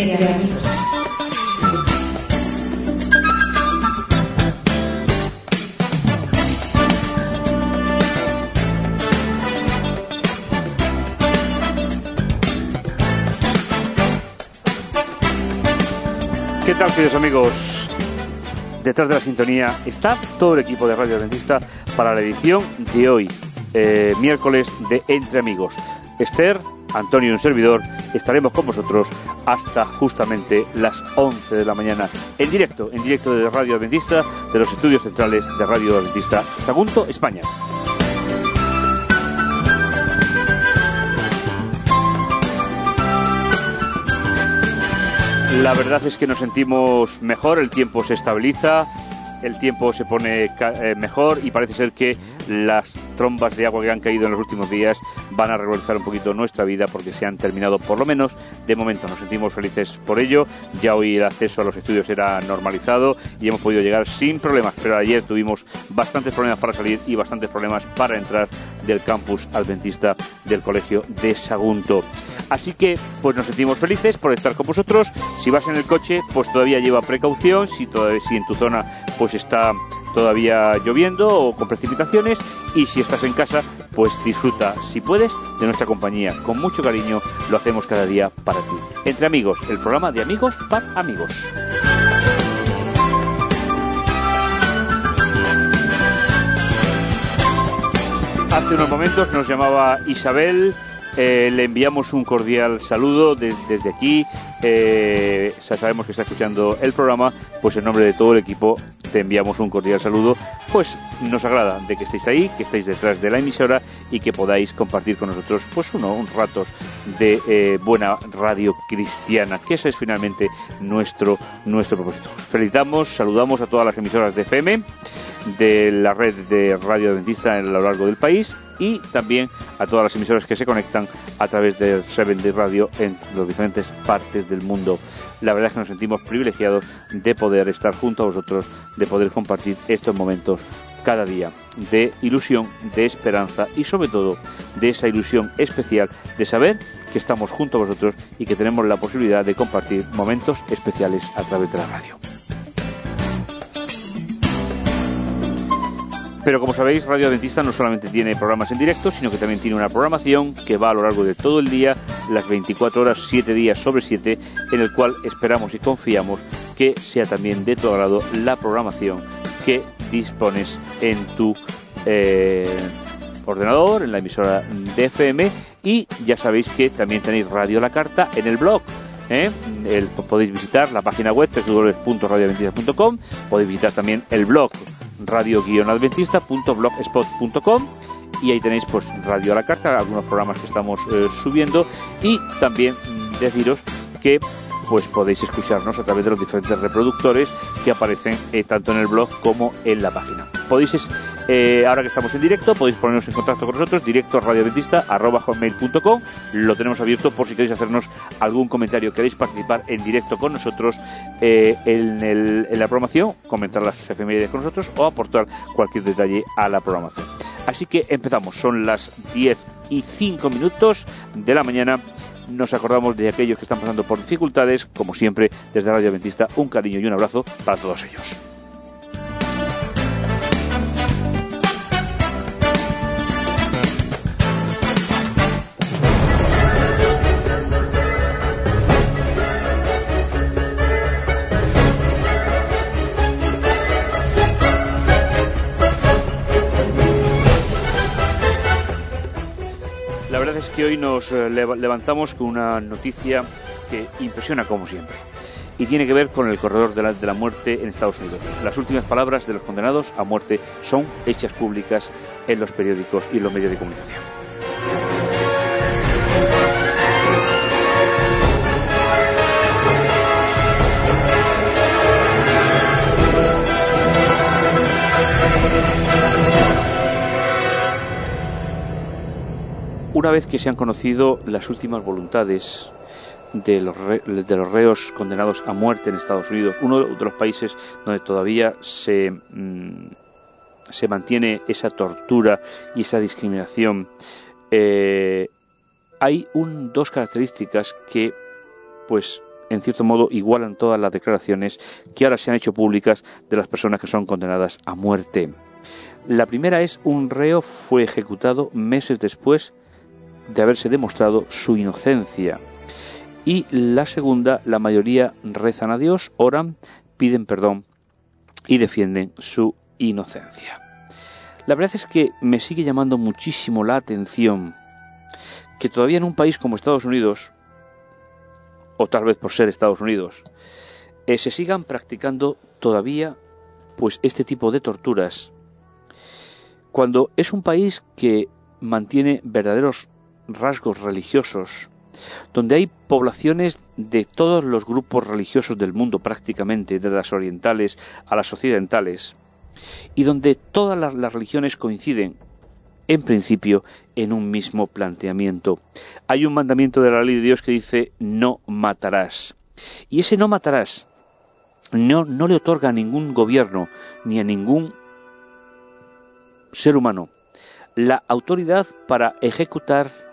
Entre amigos. ¿Qué tal, queridos amigos? Detrás de la sintonía está todo el equipo de Radio Adventista para la edición de hoy, eh, miércoles de Entre Amigos. Esther, Antonio y un servidor estaremos con vosotros hasta justamente las 11 de la mañana en directo, en directo de Radio Adventista, de los estudios centrales de Radio Adventista Sagunto, España. La verdad es que nos sentimos mejor, el tiempo se estabiliza, el tiempo se pone eh, mejor y parece ser que las trombas de agua que han caído en los últimos días van a regularizar un poquito nuestra vida porque se han terminado por lo menos de momento. Nos sentimos felices por ello. Ya hoy el acceso a los estudios era normalizado y hemos podido llegar sin problemas, pero ayer tuvimos bastantes problemas para salir y bastantes problemas para entrar del campus adventista del colegio de Sagunto. Así que, pues nos sentimos felices por estar con vosotros. Si vas en el coche, pues todavía lleva precaución. Si, todavía, si en tu zona, pues está todavía lloviendo o con precipitaciones. Y si estás en casa, pues disfruta, si puedes, de nuestra compañía. Con mucho cariño lo hacemos cada día para ti. Entre amigos, el programa de amigos para amigos. Hace unos momentos nos llamaba Isabel, eh, le enviamos un cordial saludo de- desde aquí. eh, sabemos que está escuchando el programa, pues en nombre de todo el equipo te enviamos un cordial saludo. Pues nos agrada de que estéis ahí, que estéis detrás de la emisora y que podáis compartir con nosotros pues uno, un ratos de eh, buena radio cristiana, que ese es finalmente nuestro, nuestro propósito. Felicitamos, saludamos a todas las emisoras de FM de la red de Radio Adventista a lo largo del país y también a todas las emisoras que se conectan a través de Seven Day Radio en las diferentes partes del mundo. La verdad es que nos sentimos privilegiados de poder estar junto a vosotros, de poder compartir estos momentos cada día de ilusión, de esperanza y sobre todo de esa ilusión especial de saber que estamos junto a vosotros y que tenemos la posibilidad de compartir momentos especiales a través de la radio. Pero como sabéis, Radio Adventista no solamente tiene programas en directo, sino que también tiene una programación que va a lo largo de todo el día, las 24 horas, 7 días sobre 7, en el cual esperamos y confiamos que sea también de tu agrado la programación que dispones en tu eh, ordenador, en la emisora de FM y ya sabéis que también tenéis Radio La Carta en el blog. ¿eh? Podéis visitar la página web www.radioadventista.com, podéis visitar también el blog radio-adventista.blogspot.com y ahí tenéis pues Radio a la Carta, algunos programas que estamos eh, subiendo y también deciros que pues podéis escucharnos a través de los diferentes reproductores que aparecen eh, tanto en el blog como en la página. Podéis, eh, ahora que estamos en directo, podéis ponernos en contacto con nosotros, directo. Lo tenemos abierto por si queréis hacernos algún comentario, queréis participar en directo con nosotros eh, en la programación, comentar las efemérides con nosotros o aportar cualquier detalle a la programación. Así que empezamos, son las 10 y 5 minutos de la mañana. Nos acordamos de aquellos que están pasando por dificultades, como siempre, desde Radio Adventista, un cariño y un abrazo para todos ellos. Nos eh, leva- levantamos con una noticia que impresiona como siempre. Y tiene que ver con el corredor de la, de la muerte en Estados Unidos. Las últimas palabras de los condenados a muerte son hechas públicas en los periódicos y en los medios de comunicación. Una vez que se han conocido las últimas voluntades de los, re- de los reos condenados a muerte en Estados Unidos, uno de los países donde todavía se, mm, se mantiene esa tortura y esa discriminación, eh, hay un, dos características que pues en cierto modo, igualan todas las declaraciones que ahora se han hecho públicas de las personas que son condenadas a muerte. La primera es un reo fue ejecutado meses después de haberse demostrado su inocencia. Y la segunda, la mayoría rezan a Dios, oran, piden perdón y defienden su inocencia. La verdad es que me sigue llamando muchísimo la atención que todavía en un país como Estados Unidos, o tal vez por ser Estados Unidos, eh, se sigan practicando todavía pues este tipo de torturas cuando es un país que mantiene verdaderos rasgos religiosos, donde hay poblaciones de todos los grupos religiosos del mundo prácticamente, de las orientales a las occidentales, y donde todas las, religiones coinciden en principio, en un mismo planteamiento. Hay un mandamiento de la ley de Dios que dice no matarás. Y ese no matarás no, no le otorga a ningún gobierno ni a ningún ser humano la autoridad para ejecutar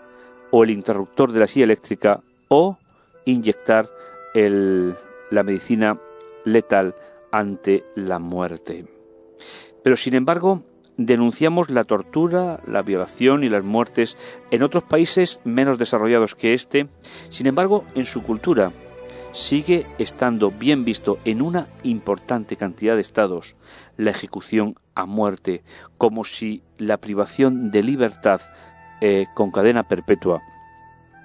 o el interruptor de la silla eléctrica o inyectar la medicina letal ante la muerte. Pero sin embargo, denunciamos la tortura, la violación y las muertes en otros países menos desarrollados que este. Sin embargo, en su cultura sigue estando bien visto en una importante cantidad de estados la ejecución a muerte, como si la privación de libertad eh, con cadena perpetua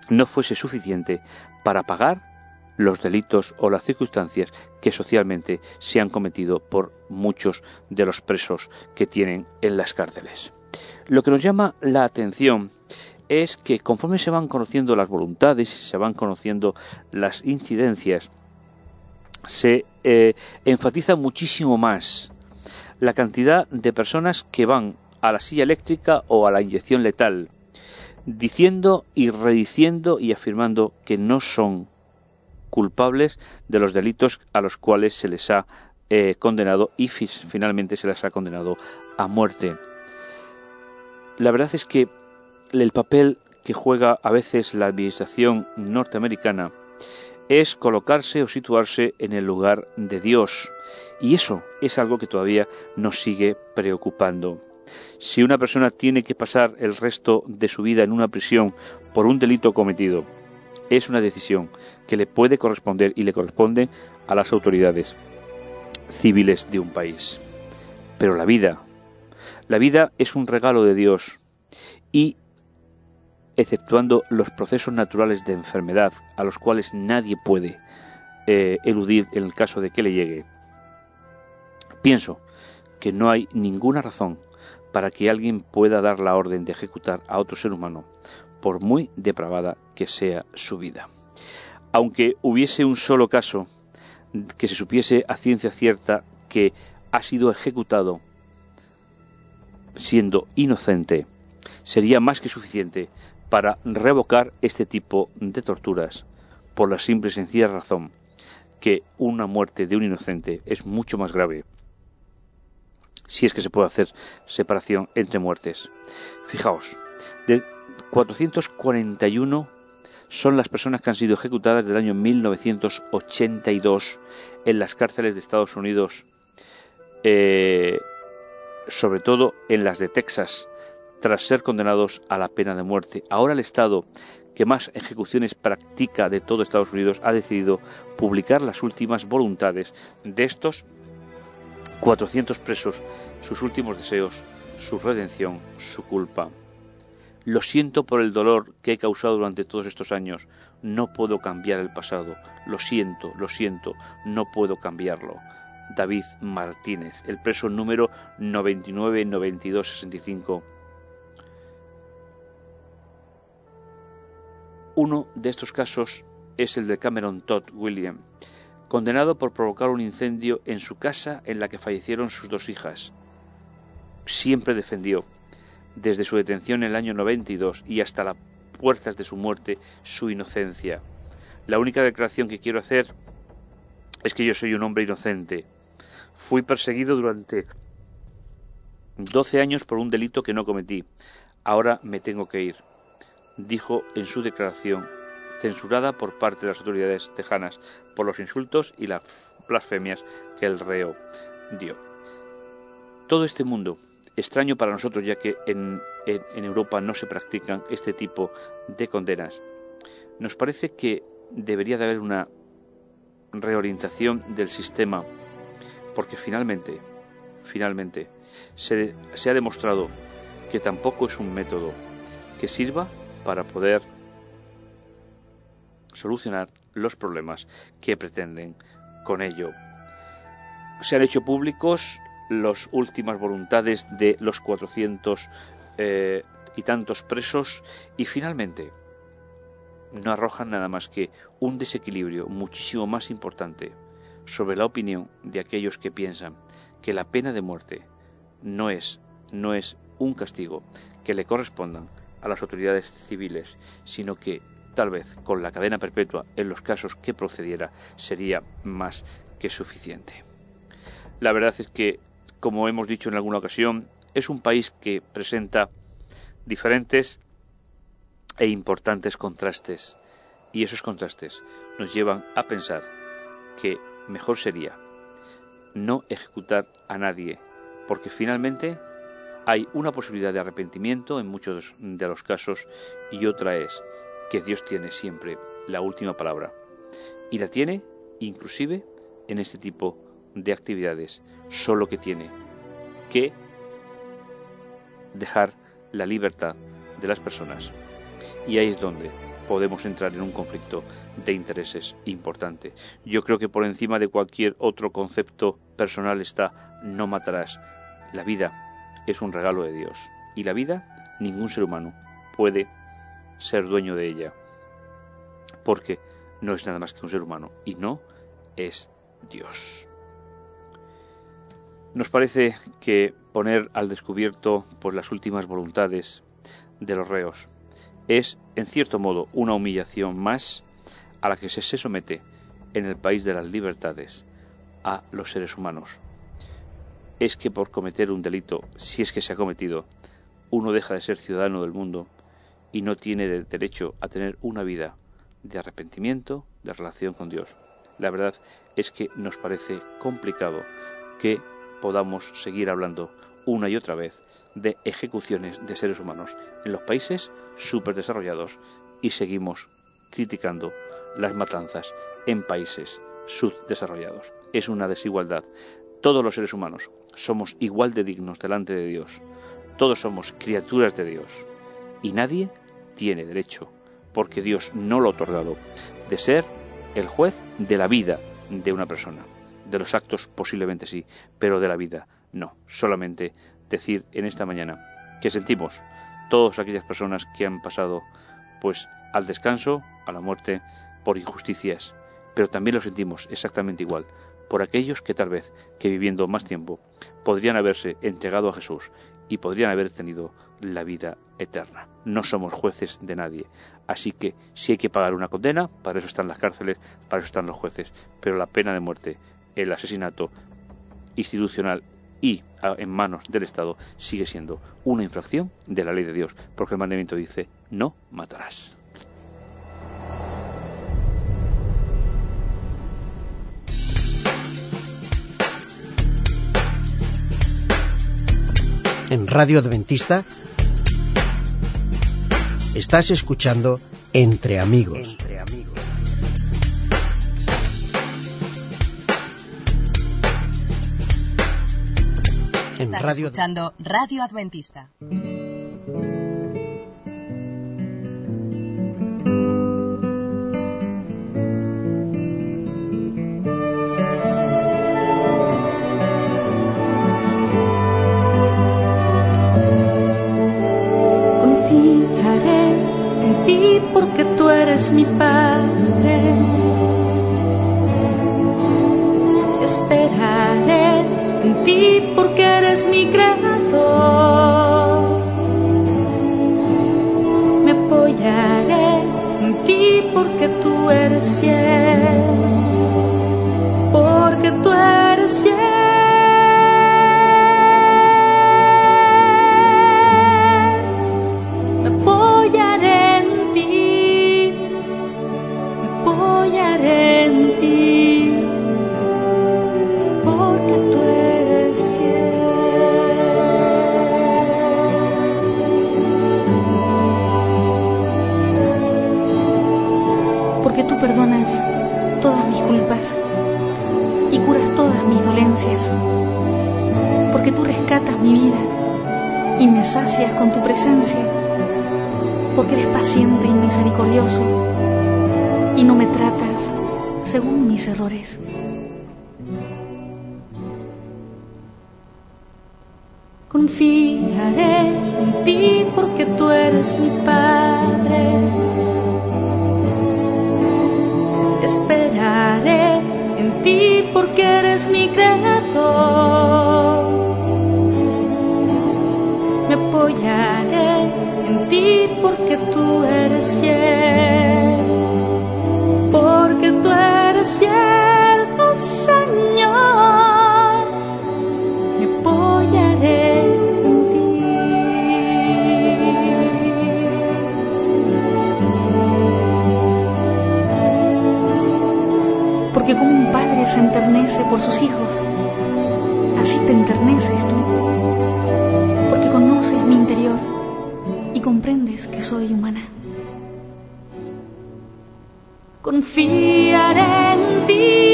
no fuese suficiente para pagar los delitos o las circunstancias que socialmente se han cometido por muchos de los presos que tienen en las cárceles. Lo que nos llama la atención es que conforme se van conociendo las voluntades, se van conociendo las incidencias, se eh, enfatiza muchísimo más la cantidad de personas que van a la silla eléctrica o a la inyección letal, diciendo y rediciendo y afirmando que no son culpables de los delitos a los cuales se les ha eh, condenado y finalmente se les ha condenado a muerte. La verdad es que el papel que juega a veces la administración norteamericana es colocarse o situarse en el lugar de Dios. Y eso es algo que todavía nos sigue preocupando. Si una persona tiene que pasar el resto de su vida en una prisión por un delito cometido, es una decisión que le puede corresponder y le corresponde a las autoridades civiles de un país. Pero la vida, la vida es un regalo de Dios y, exceptuando los procesos naturales de enfermedad a los cuales nadie puede eh, eludir en el caso de que le llegue, pienso que no hay ninguna razón para que alguien pueda dar la orden de ejecutar a otro ser humano por muy depravada que sea su vida. Aunque hubiese un solo caso que se supiese a ciencia cierta que ha sido ejecutado siendo inocente, sería más que suficiente para revocar este tipo de torturas por la simple y sencilla razón que una muerte de un inocente es mucho más grave si es que se puede hacer separación entre muertes. Fijaos, de 441 son las personas que han sido ejecutadas del año 1982 en las cárceles de Estados Unidos, eh, sobre todo en las de Texas, tras ser condenados a la pena de muerte. Ahora el Estado que más ejecuciones practica de todo Estados Unidos ha decidido publicar las últimas voluntades de estos 400 presos, sus últimos deseos, su redención, su culpa. Lo siento por el dolor que he causado durante todos estos años. No puedo cambiar el pasado. Lo siento, lo siento, no puedo cambiarlo. David Martínez, el preso número 999265. Uno de estos casos es el de Cameron Todd William, condenado por provocar un incendio en su casa en la que fallecieron sus dos hijas. Siempre defendió desde su detención en el año 92 y hasta las puertas de su muerte, su inocencia. La única declaración que quiero hacer es que yo soy un hombre inocente. Fui perseguido durante 12 años por un delito que no cometí. Ahora me tengo que ir, dijo en su declaración censurada por parte de las autoridades tejanas por los insultos y las blasfemias que el reo dio. Todo este mundo, extraño para nosotros ya que en, en Europa no se practican este tipo de condenas, nos parece que debería de haber una reorientación del sistema, porque finalmente, finalmente, se, se ha demostrado que tampoco es un método que sirva para poder solucionar los problemas que pretenden con ello. Se han hecho públicos las últimas voluntades de los 400 eh, y tantos presos y finalmente no arrojan nada más que un desequilibrio muchísimo más importante sobre la opinión de aquellos que piensan que la pena de muerte no es no es un castigo que le correspondan a las autoridades civiles, sino que tal vez con la cadena perpetua en los casos que procediera sería más que suficiente. La verdad es que, como hemos dicho en alguna ocasión, es un país que presenta diferentes e importantes contrastes y esos contrastes nos llevan a pensar que mejor sería no ejecutar a nadie porque finalmente hay una posibilidad de arrepentimiento en muchos de los casos y otra es que Dios tiene siempre la última palabra y la tiene inclusive en este tipo de actividades, solo que tiene que dejar la libertad de las personas. Y ahí es donde podemos entrar en un conflicto de intereses importante. Yo creo que por encima de cualquier otro concepto personal está no matarás. La vida es un regalo de Dios y la vida ningún ser humano puede ser dueño de ella porque no es nada más que un ser humano y no es Dios. Nos parece que poner al descubierto por las últimas voluntades de los reos es, en cierto modo, una humillación más a la que se somete en el país de las libertades a los seres humanos. Es que por cometer un delito, si es que se ha cometido, uno deja de ser ciudadano del mundo y no tiene derecho a tener una vida de arrepentimiento, de relación con Dios. La verdad es que nos parece complicado que podamos seguir hablando una y otra vez de ejecuciones de seres humanos en los países superdesarrollados y seguimos criticando las matanzas en países subdesarrollados. Es una desigualdad. Todos los seres humanos somos igual de dignos delante de Dios. Todos somos criaturas de Dios. Y nadie tiene derecho, porque Dios no lo ha otorgado, de ser el juez de la vida de una persona. De los actos posiblemente sí, pero de la vida no. Solamente decir en esta mañana que sentimos todas aquellas personas que han pasado pues al descanso, a la muerte por injusticias, pero también lo sentimos exactamente igual por aquellos que tal vez que viviendo más tiempo podrían haberse entregado a Jesús y podrían haber tenido la vida eterna. No somos jueces de nadie, así que si hay que pagar una condena, para eso están las cárceles, para eso están los jueces, pero la pena de muerte, el asesinato institucional y en manos del Estado sigue siendo una infracción de la ley de Dios, porque el mandamiento dice no matarás. En Radio Adventista estás escuchando Entre Amigos. Entre amigos. en Estás Radio... escuchando Radio Adventista. Ti porque tú eres mi Padre. Esperaré en ti porque eres mi creador. Me apoyaré en ti porque tú eres fiel, mi vida y me sacias con tu presencia, porque eres paciente y misericordioso y no me tratas según mis errores. Confiaré en ti porque tú eres mi Padre. Esperaré en ti porque eres mi creador. Porque tú eres fiel. Porque tú eres fiel, oh Señor. Me apoyaré en ti. Porque como un padre se enternece por sus hijos, comprendes que soy humana. Confiaré en ti,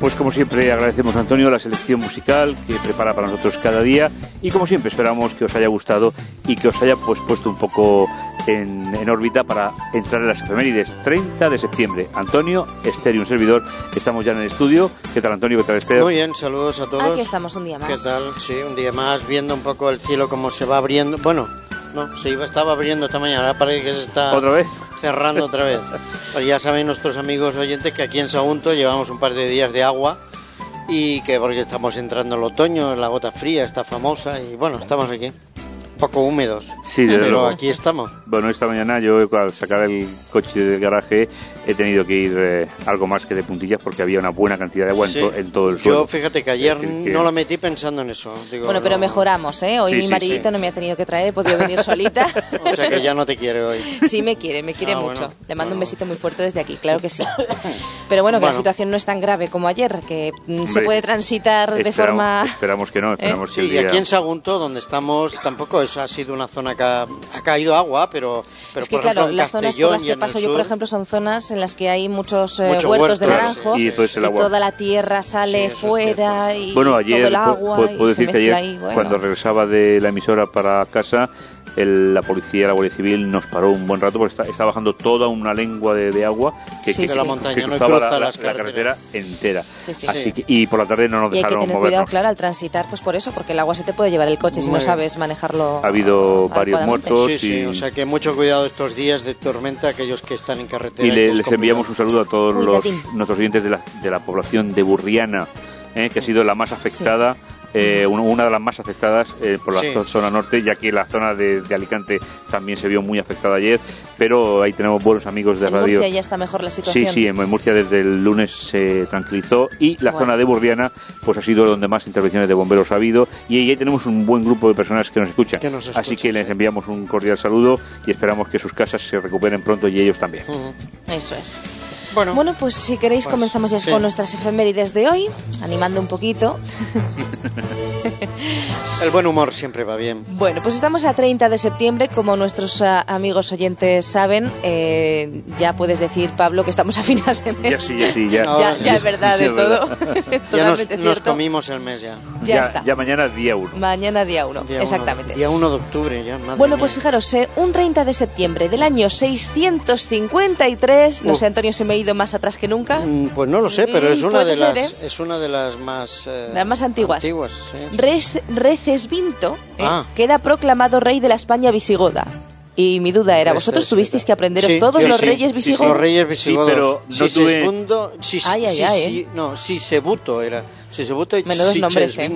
Pues como siempre agradecemos a Antonio la selección musical que prepara para nosotros cada día y como siempre esperamos que os haya gustado y que os haya pues puesto un poco en, en órbita para entrar en las efemérides 30 de septiembre. Antonio, Esther y un servidor estamos ya en el estudio. ¿Qué tal Antonio? ¿Qué tal Esther? Muy bien, saludos a todos. Aquí estamos un día más. ¿Qué tal? Sí, un día más viendo un poco el cielo como se va abriendo. Bueno, no, se iba, estaba abriendo esta mañana, ahora parece que se está ¿Otra vez? cerrando otra vez. Pues ya saben nuestros amigos oyentes que aquí en Sagunto llevamos un par de días de agua y que porque estamos entrando el otoño, la gota fría está famosa y bueno, estamos aquí. Un poco húmedos, Sí, pero luego. aquí estamos. Bueno, esta mañana yo al sacar el coche del garaje he tenido que ir eh, algo más que de puntillas porque había una buena cantidad de agua en, Sí. to- en todo el suelo. Yo fíjate que ayer que- no lo metí pensando en eso. Digo, Bueno, pero no- mejoramos, ¿eh? Hoy Sí, mi maridito sí. no me ha tenido que traer, he podido venir solita. O sea que ya no te quiere hoy. Sí me quiere, me quiere Ah, mucho. bueno. Le mando un Bueno. besito muy fuerte desde aquí, claro que sí. Pero bueno, que la situación no es tan grave como ayer, que mm, se Hombre, puede transitar de forma... Esperamos que no, esperamos que Sí, el y día- aquí en Sagunto, donde estamos, tampoco es, ha sido una zona que ha, ha caído agua, pero, pero es que por claro, ejemplo en las zonas por las que paso yo, por ejemplo, son zonas en las que hay muchos eh, Mucho huertos de naranjo sí. Y agua- toda la tierra sale Sí, eso es fuera y Bueno, todo ayer, el agua y puedo se decir que ayer, ahí, bueno. cuando regresaba de la emisora para casa, el- la policía, la Guardia Civil nos paró un buen rato porque está, está bajando toda una lengua de, de agua que, Sí, que- De la que montaña, no cruzaba cruza la, las la- la carretera entera. Sí, sí. Así Sí. que, y por la tarde no nos Y hay que dejaron tener cuidado, movernos. claro, al transitar, pues por eso, porque el agua se te puede llevar el coche si no sabes manejarlo. Ha habido varios muertos. Sí, sí, y- o sea que mucho cuidado estos días de tormenta, aquellos que están en carretera. Y le- les enviamos un saludo a todos los, nuestros oyentes de la, de la población de Burriana, eh, que ha sido la más afectada eh, un- una de las más afectadas eh, por la Sí, zo- zona norte, ya que la zona de, de Alicante también se vio muy afectada ayer, pero ahí tenemos buenos amigos de En radio. Murcia ya está mejor la Sí, situación. sí, en Murcia desde el lunes se tranquilizó y la Bueno. zona de Burdiana pues ha sido donde más intervenciones de bomberos ha habido y ahí tenemos un buen grupo de personas que nos escuchan. Que nos Así que les sí. enviamos un cordial saludo y esperamos que sus casas se recuperen pronto y ellos también. Eso es. Bueno, Bueno, pues si queréis Pues, comenzamos ya sí. con nuestras efemérides de hoy, animando un poquito. el buen humor siempre va bien. Bueno, pues estamos a 30 de septiembre, como nuestros ah, amigos oyentes saben. eh, ya puedes decir, Pablo, que estamos a final de mes. Ya sí, ya sí, ya. Ahora ya, es verdad de todo. verdad. Ya nos, comimos el mes ya. Ya está. ya mañana día uno. Mañana día 1, Día uno- exactamente. día 1 de octubre ya. madre Bueno, mía. pues fijaros, eh, un 30 de septiembre del año 653, no Uf. sé, Antonio, se me ha ido más atrás que nunca. Mm, Pues no lo sé, pero Mm, es una puede de ser, las ¿eh? es una de las más eh, Las más antiguas. Antiguas, sí, sí. Res- Recesvinto eh, Ah. queda proclamado rey de la España visigoda. Y mi duda era, ¿vosotros tuvisteis que aprenderos Sí, todos los sí. reyes Sí, sí, visigodos? Los reyes visigodos. pero no Sigismundo, Sis- Ay, ay, ay, Si- no, Sisebuto era. Sisebuto y Menudos nombres, ¿eh?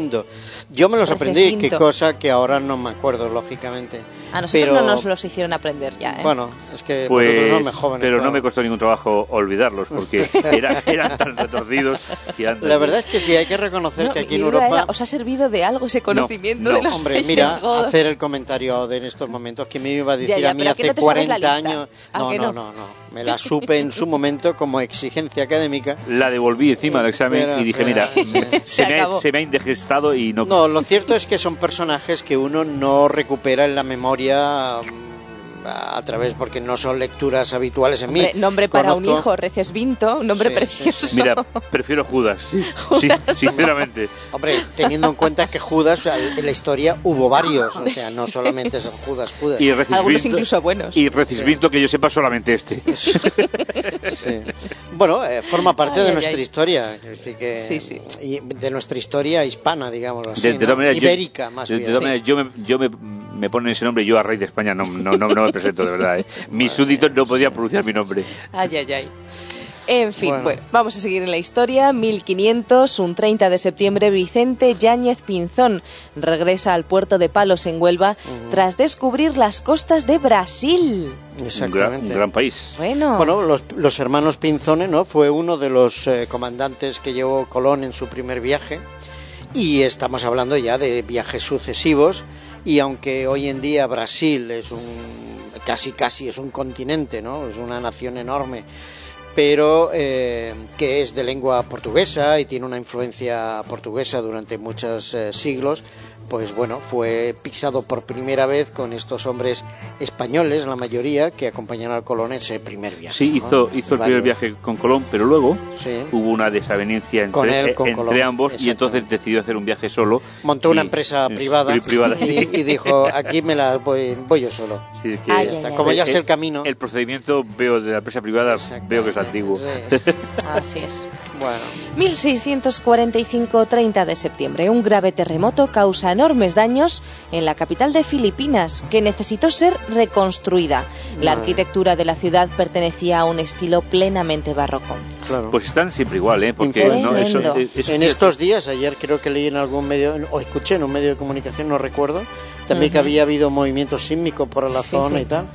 Yo me los aprendí, qué cosa que ahora no me acuerdo, lógicamente. A nosotros pero, no nos los hicieron aprender ya, ¿eh? Bueno, es que Pues, vosotros más jóvenes. pero no claro. me costó ningún trabajo olvidarlos porque era- eran tan retorcidos que antes La verdad es que sí, hay que reconocer No, que aquí en Europa... era, ¿Os ha servido de algo ese conocimiento no. de los Hombre, mira, godos? hacer el comentario de en estos momentos que me iba a decir Ya, ya, a mí pero ¿a que hace no te sabes la 40 lista? años. ¿A No, no, no? no, no. Me la supe en su momento como exigencia académica. la devolví encima del examen Espera, y dije, espera, mira, sí. Se se, me se me ha indigestado y no... No, lo cierto es que son personajes que uno no recupera en la memoria mm, a través porque no son lecturas habituales en Hombre, mí. nombre para un hijo, Recesvinto, un nombre Sí, precioso. sí, Mira, prefiero Judas, sí, sí, sinceramente. Hombre, teniendo en cuenta que Judas, o sea, en la historia hubo varios, o sea, no solamente son Judas, Judas. Y Algunos incluso buenos. y Recisvinto, que yo sepa solamente este. Sí. Bueno, eh, forma parte Ay, de ay, nuestra ay. historia, decir que Sí, sí. y de nuestra historia hispana, digámoslo así, De, de ¿no? todas maneras, yo- ibérica más de- de bien. todas maneras, yo, me, yo me, me ponen ese nombre, yo a rey de España no, no, no, no me presento de verdad. ¿eh? Mis súbditos no podían pronunciar mi nombre. Ay, ay, ay. En fin, Bueno. bueno. vamos a seguir en la historia. 1500, un 30 de septiembre, Vicente Yáñez Pinzón regresa al puerto de Palos en Huelva tras descubrir las costas de Brasil. Un gran, Exactamente. un gran país. Bueno, Bueno, los, los hermanos Pinzone, ¿no? Fue uno de los eh, comandantes que llevó Colón en su primer viaje. Y estamos hablando ya de viajes sucesivos. Y aunque hoy en día Brasil es un casi casi es un continente, ¿no? Es una nación enorme, pero eh, que es de lengua portuguesa y tiene una influencia portuguesa durante muchos eh, siglos, pues bueno, fue pisado por primera vez con estos hombres españoles, la mayoría, que acompañaron al Colón en ese primer viaje. Sí, ¿no? hizo, hizo el primer viaje con Colón, pero luego Sí. hubo una desavenencia entre, Con él, con entre Colón, ambos y entonces decidió hacer un viaje solo. Montó una Y- empresa es- privada, pri- privada. Y, y dijo, aquí me la voy, voy yo solo. Sí, que- Ay, Ya ay. Como ya el- sé el camino. El procedimiento veo de la empresa privada, veo que es antiguo. Sí. así es. Bueno, 1645, 30 de septiembre, un grave terremoto causa enormes daños en la capital de Filipinas, que necesitó ser reconstruida. La arquitectura de la ciudad pertenecía a un estilo plenamente barroco. claro. Pues están siempre igual, ¿eh? Porque no, eso, eso- en estos días, ayer creo que leí en algún medio, o escuché en un medio de comunicación, no recuerdo, también que había habido movimiento sísmico por la Sí, zona sí. y tal.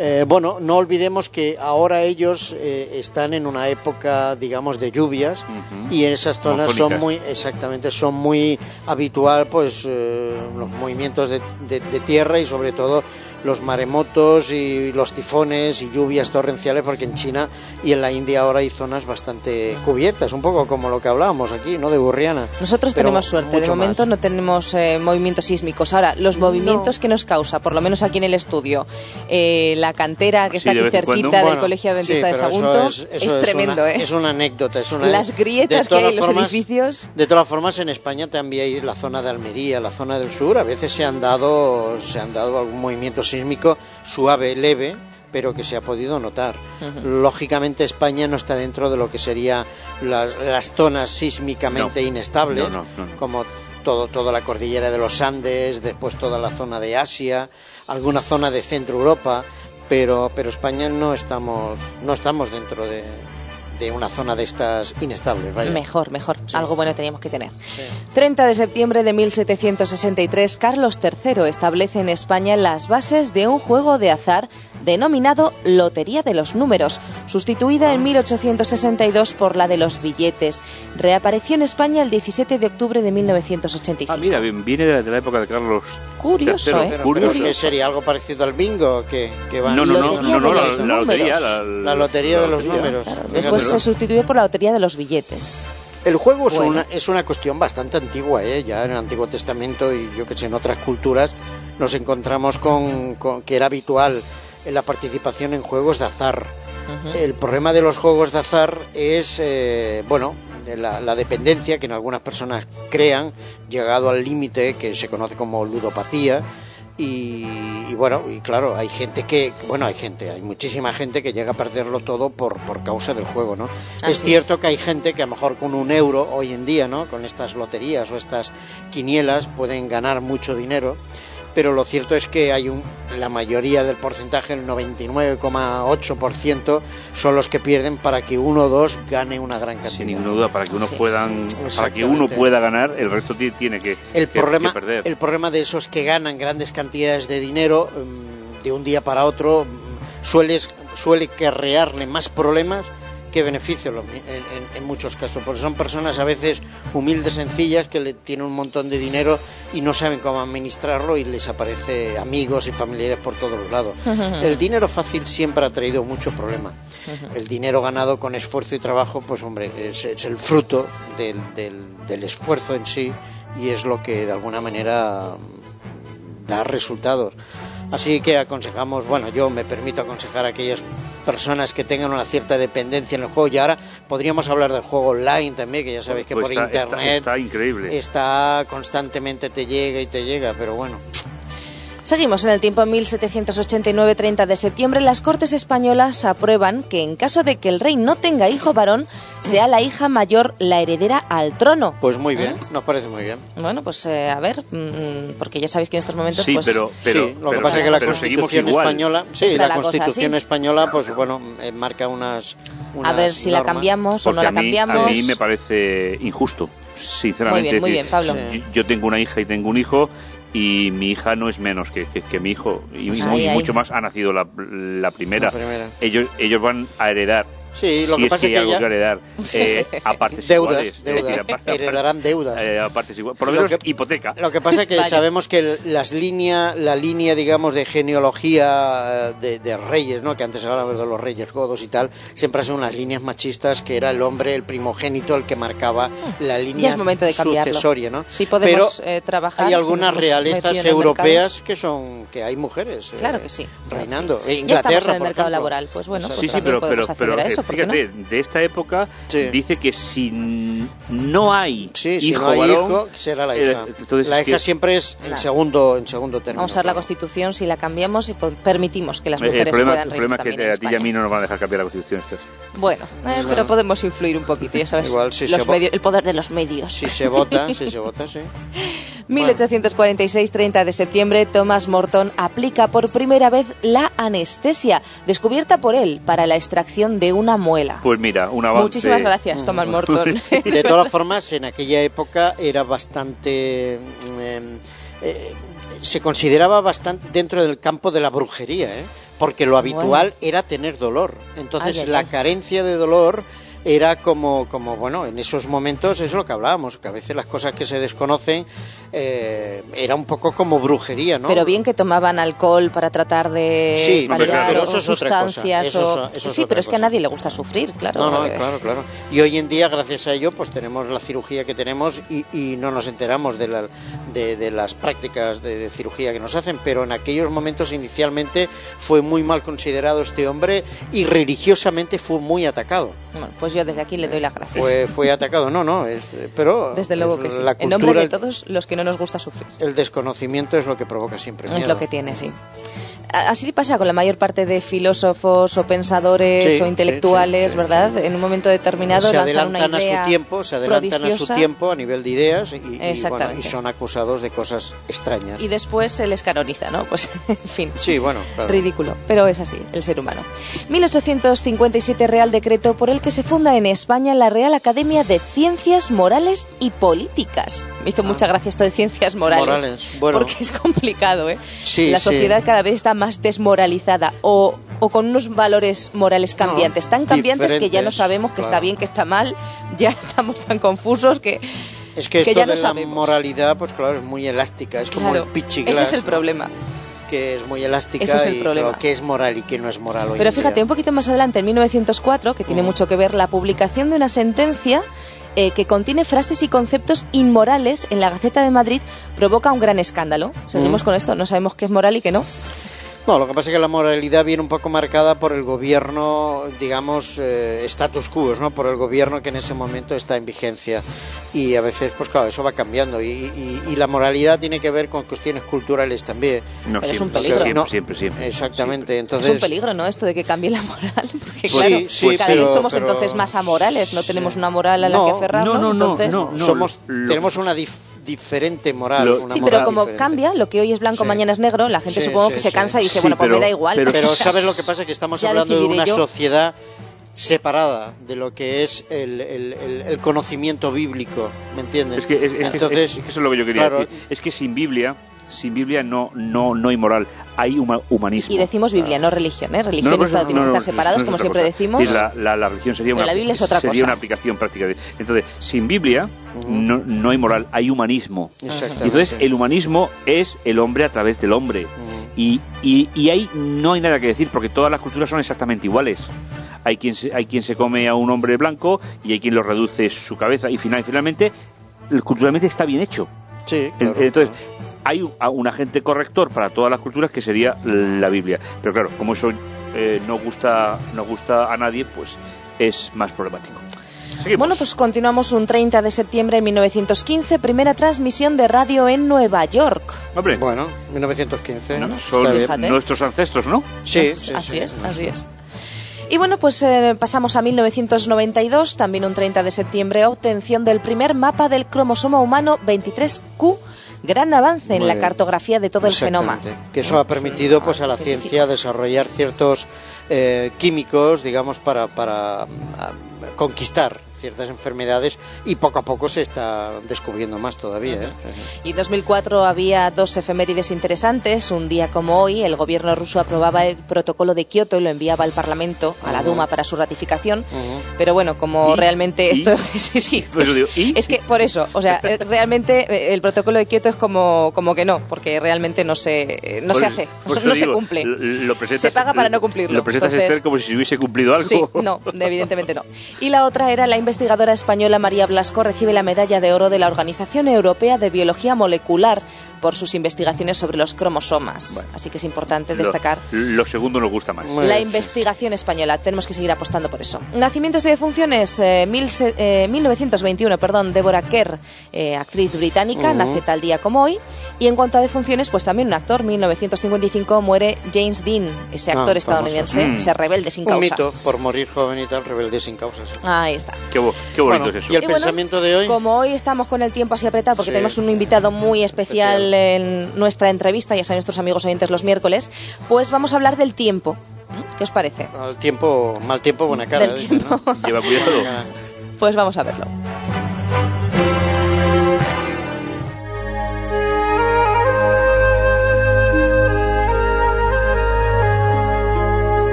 Eh, bueno, no olvidemos que ahora ellos eh, están en una época, digamos, de lluvias y en esas zonas son muy, exactamente, son muy habitual, pues, eh, los movimientos de, de- de tierra y sobre todo los maremotos y los tifones y lluvias torrenciales, porque en China y en la India ahora hay zonas bastante cubiertas, un poco como lo que hablábamos aquí, ¿no? De Burriana. Nosotros Pero tenemos suerte, de momento más. no tenemos eh, movimientos sísmicos. Ahora, los movimientos que nos causa, por lo menos aquí en el estudio, eh, la cantera que Sí, está aquí cerquita del Bueno, Colegio Adventista sí, de eso Sagunto, es- es, eso es tremendo, una- ¿eh? Es una anécdota, es una Las grietas de que hay todas en los formas- edificios. De todas formas, en España también hay la zona de Almería, la zona del sur. A veces se han dado, se han dado algún movimiento sísmico suave, leve, pero que se ha podido notar. Lógicamente, España no está dentro de lo que sería las, las zonas sísmicamente No. inestables, no, no. como todo, toda la cordillera de los Andes, después toda la zona de Asia, alguna zona de Centro Europa, pero, pero España no estamos, no estamos dentro de, de una zona de estas inestables. Mejor, mejor. Algo bueno teníamos que tener. 30 de septiembre de 1763, Carlos III establece en España las bases de un juego de azar denominado Lotería de los Números, sustituida en 1862 por la de los billetes. Reapareció en España el 17 de octubre de 1985. Ah, mira, viene de la, época de Carlos. Curioso, III, ¿eh? Pero, curioso. pero ¿qué sería algo parecido al bingo que, que van No, no, no, Lotería no, la, los la lotería. números. La, La lotería de los lotería. números. Claro, después se sustituyó por la Lotería de los Billetes. El juego es, Bueno. una, es una cuestión bastante antigua, ¿eh? ya en el Antiguo Testamento y yo que sé, en otras culturas nos encontramos con, con que era habitual la participación en juegos de azar. El problema de los juegos de azar es, eh, bueno, la, la dependencia que en algunas personas crean, llegado al límite que se conoce como ludopatía. Y, y bueno, y claro, hay gente que, bueno, hay gente, hay muchísima gente que llega a perderlo todo por, por causa del juego, ¿no? Así es cierto que hay gente que a lo mejor con un euro hoy en día, ¿no? Con estas loterías o estas quinielas pueden ganar mucho dinero, pero lo cierto es que hay un, la mayoría del porcentaje, el 99,8%, son los que pierden para que uno o dos gane una gran cantidad. Sin ninguna duda, para que uno Sí. puedan, para que uno pueda ganar, el resto ti- tiene que, el que- problema que perder. el problema de esos que ganan grandes cantidades de dinero mm, de un día para otro mm, suele suele carrearle más problemas que beneficios lo- en, en- en muchos casos porque son personas a veces humildes sencillas que le tienen un montón de dinero y no saben cómo administrarlo y les aparece amigos y familiares por todos los lados. El dinero fácil siempre ha traído mucho problema. El dinero ganado con esfuerzo y trabajo pues hombre es, es el fruto del, del- del esfuerzo en sí y es lo que de alguna manera mm, da resultados. Así que aconsejamos, bueno, yo me permito aconsejar a aquellas personas que tengan una cierta dependencia en el juego y ahora podríamos hablar del juego online también, que ya sabéis que Pues por está- está- internet está increíble. está constantemente te llega y te llega, pero bueno, Seguimos en el tiempo 1789, 30 de septiembre. Las Cortes Españolas aprueban que en caso de que el rey no tenga hijo varón, sea la hija mayor la heredera al trono. pues muy bien, ¿Eh? nos parece muy bien. Bueno, pues eh, a ver, mm, porque ya sabéis que en estos momentos Sí, pues, pero, pero, sí, lo que pero- pasa es que la Constitución española, sí, la, la cosa Constitución así. española, pues bueno, eh, marca unas, a unas ver si la normas. cambiamos o no Porque la a mí, cambiamos. a mí me parece injusto, sinceramente. Muy bien, muy bien, Pablo. Yo, yo tengo una hija y tengo un hijo y mi hija no es menos que, que- que mi hijo y, Pues ahí. mucho más ha nacido la, la primera. La primera. Ellos ellos van a heredar. Sí, lo si que es pasa que es hay que algo ya- que heredar eh, a partes Deudas, iguales. Es deudas. decir, Heredarán deudas. eh, a partes iguales. Por lo Lo menos que- hipoteca. Lo que pasa es que Vaya. sabemos que las líneas, la línea, digamos, de genealogía eh, de, de reyes, ¿no? Que antes hablábamos de los reyes godos y tal, siempre son unas líneas machistas que era el hombre, el primogénito, el que marcaba la línea es momento de cambiarlo. sucesoria, ¿no? Sí podemos, Pero eh, trabajar, Hay si algunas metido realezas europeas que son que hay mujeres. eh, Claro que sí. Reinando. Sí. E Ya Inglaterra, estamos en el mercado ejemplo. laboral, pues bueno, pues Sí, sí, pero, pero, pero eh, eso, ¿por qué no? fíjate, de esta época Sí. dice que si no hay Sí, si hijo no hay varón, hijo, será la eh, hija. entonces la es hija que- siempre es en Nada. segundo, en segundo término. Vamos a ver la claro. Constitución si la cambiamos y permitimos que las Eh, mujeres el problema, puedan el problema es que en a ti y a mí no nos van a dejar cambiar la constitución. Esther. Bueno, eh, pero podemos influir un poquito, ya sabes. Igual, si los medios- el poder de los medios. Si se vota, si se vota, sí. 1846, 30 de septiembre, Thomas Morton aplica por primera vez la anestesia, descubierta por él para la extracción de una muela. Pues mira, un avance. Muchísimas gracias, Thomas Morton. De todas formas, en aquella época era bastante. mm, eh, eh, se consideraba bastante dentro del campo de la brujería, ¿eh? Porque lo habitual era tener dolor. Entonces, Ay, ay, la ay. carencia de dolor era como, como, bueno, en esos momentos es lo que hablábamos, que a veces las cosas que se desconocen eh, era un poco como brujería, ¿no? Pero bien que tomaban alcohol para tratar de Sí, pero- paliar pero o eso es otra cosa, sustancias eso es- o- eso es sí, otra pero es que a nadie le gusta sufrir, claro. No, no, Eh, claro, claro. Y hoy en día, gracias a ello, pues tenemos la cirugía que tenemos y, y no nos enteramos de, la- de, de las prácticas de, de cirugía que nos hacen, pero en aquellos momentos inicialmente fue muy mal considerado este hombre y religiosamente fue muy atacado. Bueno, pues yo desde aquí le doy las gracias. Fue, fue atacado, no, no, es, pero Desde luego es que sí. En nombre de todos los que no nos gusta sufrir. el desconocimiento es lo que provoca siempre Es miedo. lo que tiene, sí. Así pasa con la mayor parte de filósofos o pensadores Sí, o intelectuales, sí, sí, ¿verdad? En un momento determinado se lanzan una adelantan a su tiempo, se adelantan a su tiempo a nivel de ideas y, y, bueno, Exactamente. y son acusados de cosas extrañas. y después se les canoniza, ¿no? Pues, en fin. Sí, bueno, claro. Ridículo, pero es así, el ser humano. 1857 Real Decreto por el que se funda funda en España la Real Academia de Ciencias Morales y Políticas. Me hizo mucha gracia esto de ciencias morales. Morales, bueno. Porque es complicado, ¿eh? Sí, la sí. sociedad cada vez está más desmoralizada o, o con unos valores morales cambiantes, tan cambiantes que ya no sabemos que está claro. bien, que está mal, ya estamos tan confusos que, Es que que esto ya no de la sabemos. moralidad, pues claro, es muy elástica. Es como el pitchy ese es el ¿no? problema. Que es muy elástica Ese es el y problema. claro, qué es moral y qué no es moral hoy Pero en fíjate, día. un poquito más adelante, en 1904, que tiene Mm. mucho que ver, la publicación de una sentencia eh, que contiene frases y conceptos inmorales en la Gaceta de Madrid provoca un gran escándalo. Seguimos Mm. con esto, no sabemos qué es moral y qué no. No, lo que pasa es que la moralidad viene un poco marcada por el gobierno, digamos, eh, status quo, ¿no? Por el gobierno que en ese momento está en vigencia. Y a veces, pues claro, eso va cambiando. Y, y- y la moralidad tiene que ver con cuestiones culturales también. No, Pero es siempre, un peligro. siempre, No, siempre, siempre. Exactamente. Entonces, es un peligro, ¿no? Esto de que cambie la moral. Porque, Sí, claro, sí, cada pero- vez somos pero- entonces más amorales, no sí. tenemos una moral a la No, que aferrarnos. no, no, no, entonces... no, no. somos, lo- tenemos una dif- diferente moral. Lo- una Sí, moral pero como diferente. cambia, lo que hoy es blanco, Sí. mañana es negro, la gente Sí, supongo sí, que se sí. cansa y dice, Sí, bueno, pues pero- me da igual. pero- Pero ¿sabes lo que pasa? Que estamos hablando de una sociedad separada de lo que es el, el- el- el conocimiento bíblico, ¿me entiendes? Es que, es, es que- Entonces, es que eso es lo que yo quería claro, decir. Es que sin Biblia, sin Biblia no, no, no hay moral, hay huma- humanismo. Y decimos Biblia, no religión, ¿eh? Religión No, y no, pues Estado no, tienen no, que estar separados, como siempre cosa. decimos. Sí, la, la- la religión sería una, la Biblia es otra sería cosa. una aplicación práctica. de- Entonces, sin Biblia no, no hay moral, hay humanismo. Exactamente. Y entonces el humanismo es el hombre a través del hombre. Y, y, y ahí no hay nada que decir porque todas las culturas son exactamente iguales. Hay quien se, hay quien se come a un hombre blanco y hay quien lo reduce su cabeza. Y final, finalmente, culturalmente está bien hecho. Sí, claro, Entonces, claro. hay un, a- un agente corrector para todas las culturas que sería la Biblia. Pero claro, como eso eh, no gusta no gusta a nadie, pues es más problemático. Seguimos. Bueno, pues continuamos un 30 de septiembre de 1915, primera transmisión de radio en Nueva York. Hombre, Bueno, 1915. no, son nuestros ancestros, ¿no? Sí, sí, así sí. es, así es. Y bueno, pues eh, pasamos a 1992, también un 30 de septiembre, obtención del primer mapa del cromosoma humano 23Q, gran avance en Muy la cartografía de todo el genoma. Que eso ha permitido pues a la ciencia desarrollar ciertos eh, químicos, digamos, para, para mm, conquistar ciertas enfermedades y poco a poco se está descubriendo más todavía. ¿eh? Y en 2004 había dos efemérides interesantes. Un día como hoy, el gobierno ruso aprobaba el protocolo de Kioto y lo enviaba al Parlamento, a la. Duma, para su ratificación. Pero bueno, como ¿Y? realmente ¿Y? esto... sí, sí, Por eso es, digo, ¿y? es que por eso, o sea, eh, realmente eh, el protocolo de Kioto es como, como que no, porque realmente no se, no Por- se hace, no, se cumple. Lo, presentas- Se paga para no cumplirlo. Lo presentas, Entonces- Esther, como si se hubiese cumplido algo. Sí, no, evidentemente no. Y la otra era la investigadora española María Blasco recibe la medalla de oro de la Organización Europea de Biología Molecular por sus investigaciones sobre los cromosomas. Bueno. Así que es importante Lo- destacar Lo, segundo nos gusta más. La sí. investigación española. Tenemos que seguir apostando por eso. Nacimientos y defunciones. eh, mil se- eh, 1921, perdón, Deborah Kerr, eh, actriz británica, Ujú. nace tal día como hoy. Y en cuanto a defunciones, pues también un actor. 1955 muere James Dean, ese Ah, actor famoso. estadounidense, Mm. ese rebelde sin Un causa. mito por morir joven y tal, rebelde sin causa. sí. Ahí está. Qué, bo- qué bonito Bueno, es eso. y el Y bueno, pensamiento de hoy. Como hoy estamos con el tiempo así apretado, porque Sí. tenemos un invitado muy especial, En nuestra entrevista, ya saben nuestros amigos oyentes los miércoles, pues vamos a hablar del tiempo. ¿Qué os parece? Al tiempo, mal tiempo, buena cara, Del dicen, ¿no? Lleva cuidado. Pues vamos a verlo.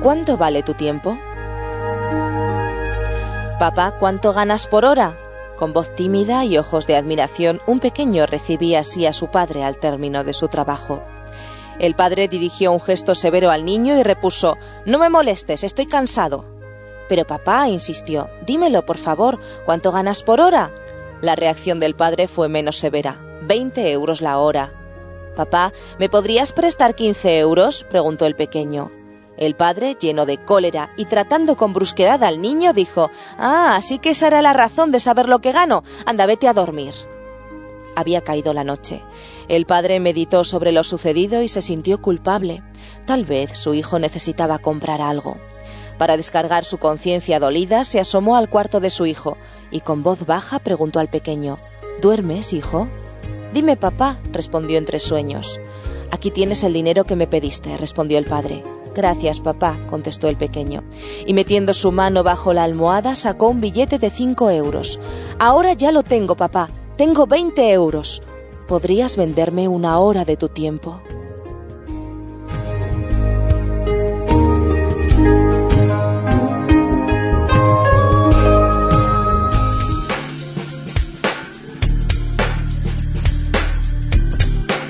¿Cuánto vale tu tiempo? Papá, ¿cuánto ganas por hora? Con voz tímida y ojos de admiración, un pequeño recibía así a su padre al término de su trabajo. El padre dirigió un gesto severo al niño y repuso No me molestes, estoy cansado. Pero papá insistió Dímelo, por favor, ¿cuánto ganas por hora? La reacción del padre fue menos severa. Veinte euros la hora. Papá, ¿me podrías prestar quince euros? preguntó el pequeño. El padre, lleno de cólera y tratando con brusquedad al niño, dijo Ah, así que esa era la razón de saber lo que gano. Anda, vete a dormir. Había caído la noche. El padre meditó sobre lo sucedido y se sintió culpable. Tal vez su hijo necesitaba comprar algo. Para descargar su conciencia dolida, se asomó al cuarto de su hijo y con voz baja preguntó al pequeño ¿Duermes, hijo? Dime, papá, respondió entre sueños. Aquí tienes el dinero que me pediste, respondió el padre. Gracias, papá, contestó el pequeño. Y metiendo su mano bajo la almohada sacó un billete de cinco euros. Ahora ya lo tengo, papá. Tengo veinte euros. ¿Podrías venderme una hora de tu tiempo?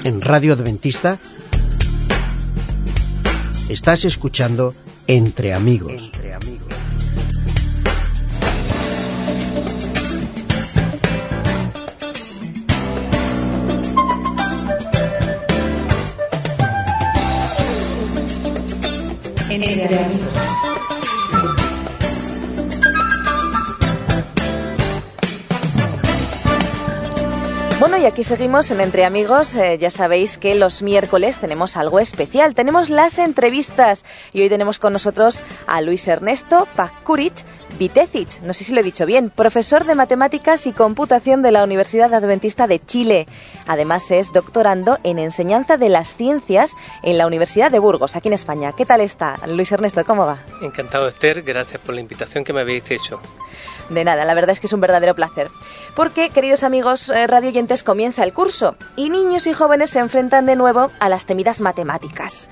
En Radio Adventista estás escuchando Entre Amigos. Entre Amigos. Entre Amigos. Y aquí seguimos en Entre Amigos. Eh, ya sabéis que los miércoles tenemos algo especial. Tenemos las entrevistas y hoy tenemos con nosotros a Luis Ernesto Pakuric Vitecic, no sé si lo he dicho bien, profesor de matemáticas y computación de la Universidad Adventista de Chile. Además es doctorando en enseñanza de las ciencias en la Universidad de Burgos, aquí en España. ¿Qué tal está, Luis Ernesto? ¿Cómo va? Encantado, Esther. Gracias por la invitación que me habéis hecho. De nada, la verdad es que es un verdadero placer. Porque, queridos amigos eh, radioyentes, comienza el curso y niños y jóvenes se enfrentan de nuevo a las temidas matemáticas.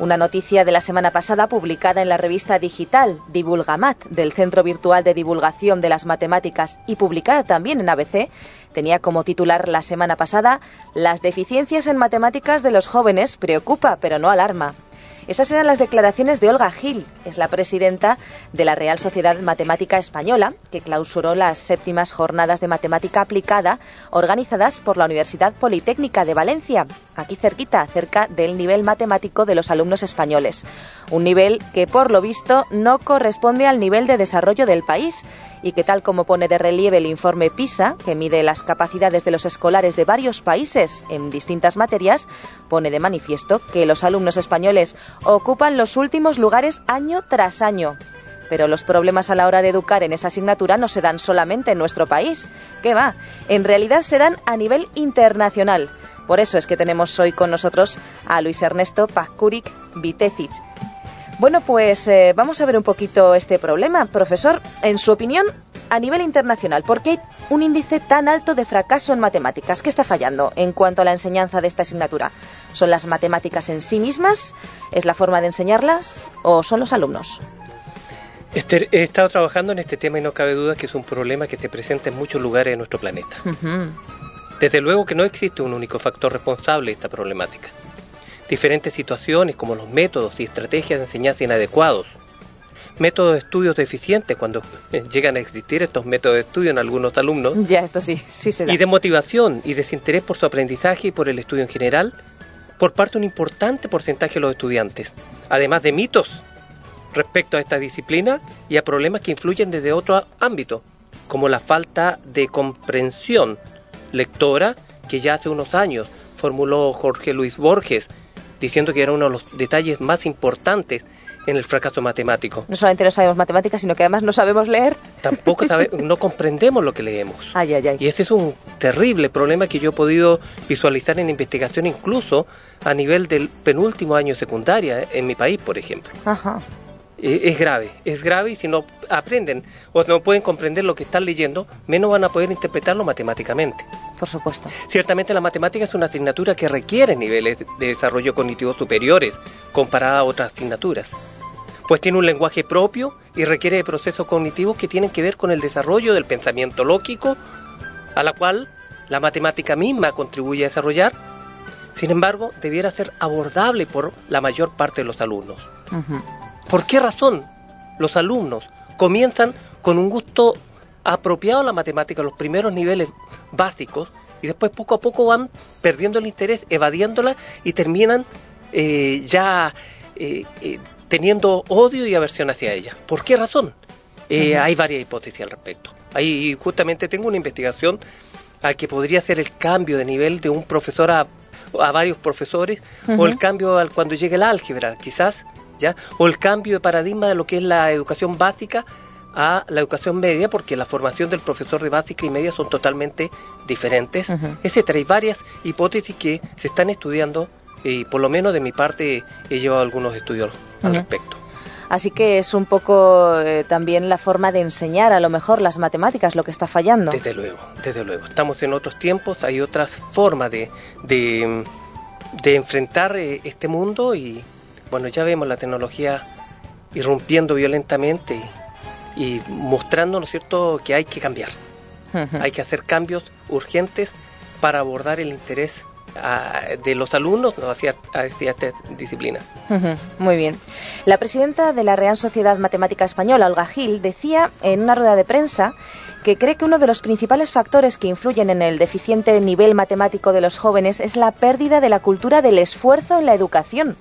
Una noticia de la semana pasada publicada en la revista digital Divulgamat del Centro Virtual de Divulgación de las Matemáticas y publicada también en ABC tenía como titular la semana pasada Las deficiencias en matemáticas de los jóvenes preocupa pero no alarma. Esas eran las declaraciones de Olga Gil, es la presidenta de la Real Sociedad Matemática Española, que clausuró las séptimas jornadas de matemática aplicada organizadas por la Universidad Politécnica de Valencia, aquí cerquita, cerca del nivel matemático de los alumnos españoles. Un nivel que, por lo visto, no corresponde al nivel de desarrollo del país y que tal como pone de relieve el informe PISA, que mide las capacidades de los escolares de varios países en distintas materias, pone de manifiesto que los alumnos españoles ocupan los últimos lugares año tras año. Pero los problemas a la hora de educar en esa asignatura no se dan solamente en nuestro país. ¿Qué va? En realidad se dan a nivel internacional. Por eso es que tenemos hoy con nosotros a Luis Ernesto Pazkurik Vitecic, bueno, pues eh, vamos a ver un poquito este problema. Profesor, en su opinión, a nivel internacional, ¿por qué hay un índice tan alto de fracaso en matemáticas? ¿Qué está fallando en cuanto a la enseñanza de esta asignatura? ¿Son las matemáticas en sí mismas? ¿Es la forma de enseñarlas? ¿O son los alumnos? Esther, he estado trabajando en este tema y no cabe duda que es un problema que se presenta en muchos lugares de nuestro planeta. Desde luego que no existe un único factor responsable de esta problemática diferentes situaciones como los métodos y estrategias de enseñanza inadecuados, métodos de estudios deficientes cuando llegan a existir estos métodos de estudio en algunos alumnos. Ya, esto sí, sí se da. Y de motivación y desinterés por su aprendizaje y por el estudio en general por parte de un importante porcentaje de los estudiantes, además de mitos respecto a esta disciplina y a problemas que influyen desde otro ámbito, como la falta de comprensión lectora que ya hace unos años formuló Jorge Luis Borges diciendo que era uno de los detalles más importantes en el fracaso matemático. No solamente no sabemos matemáticas, sino que además no sabemos leer. Tampoco no comprendemos lo que leemos. Ay, ay, ay. Y ese es un terrible problema que yo he podido visualizar en investigación incluso a nivel del penúltimo año secundaria en mi país, por ejemplo. Ajá. Eh, es grave, es grave y si no aprenden o no pueden comprender lo que están leyendo, menos van a poder interpretarlo matemáticamente. Por supuesto. Ciertamente la matemática es una asignatura que requiere niveles de desarrollo cognitivo superiores comparada a otras asignaturas, pues tiene un lenguaje propio y requiere de procesos cognitivos que tienen que ver con el desarrollo del pensamiento lógico, a la cual la matemática misma contribuye a desarrollar. Sin embargo, debiera ser abordable por la mayor parte de los alumnos. ¿Por qué razón los alumnos comienzan con un gusto apropiado a la matemática, los primeros niveles básicos, y después poco a poco van perdiendo el interés, evadiéndola y terminan eh, ya eh, eh, teniendo odio y aversión hacia ella. ¿Por qué razón? Hay varias hipótesis al respecto. Ahí justamente tengo una investigación a que podría ser el cambio de nivel de un profesor a, varios profesores o el cambio al cuando llegue el álgebra, quizás o el cambio de paradigma de lo que es la educación básica a la educación media, porque la formación del profesor de básica y media son totalmente diferentes, etcétera. Hay varias hipótesis que se están estudiando y por lo menos de mi parte he llevado algunos estudios al respecto. Así que es un poco eh, también la forma de enseñar a lo mejor las matemáticas lo que está fallando. Desde luego, desde luego. Estamos en otros tiempos, hay otras formas de, de, enfrentar eh, este mundo y bueno, ya vemos la tecnología irrumpiendo violentamente y, mostrando, ¿no es cierto?, que hay que cambiar. Hay que hacer cambios urgentes para abordar el interés de los alumnos hacia, esta disciplina. muy bien. La presidenta de la Real Sociedad Matemática Española, Olga Gil, decía en una rueda de prensa que cree que uno de los principales factores que influyen en el deficiente nivel matemático de los jóvenes es la pérdida de la cultura del esfuerzo en la educación.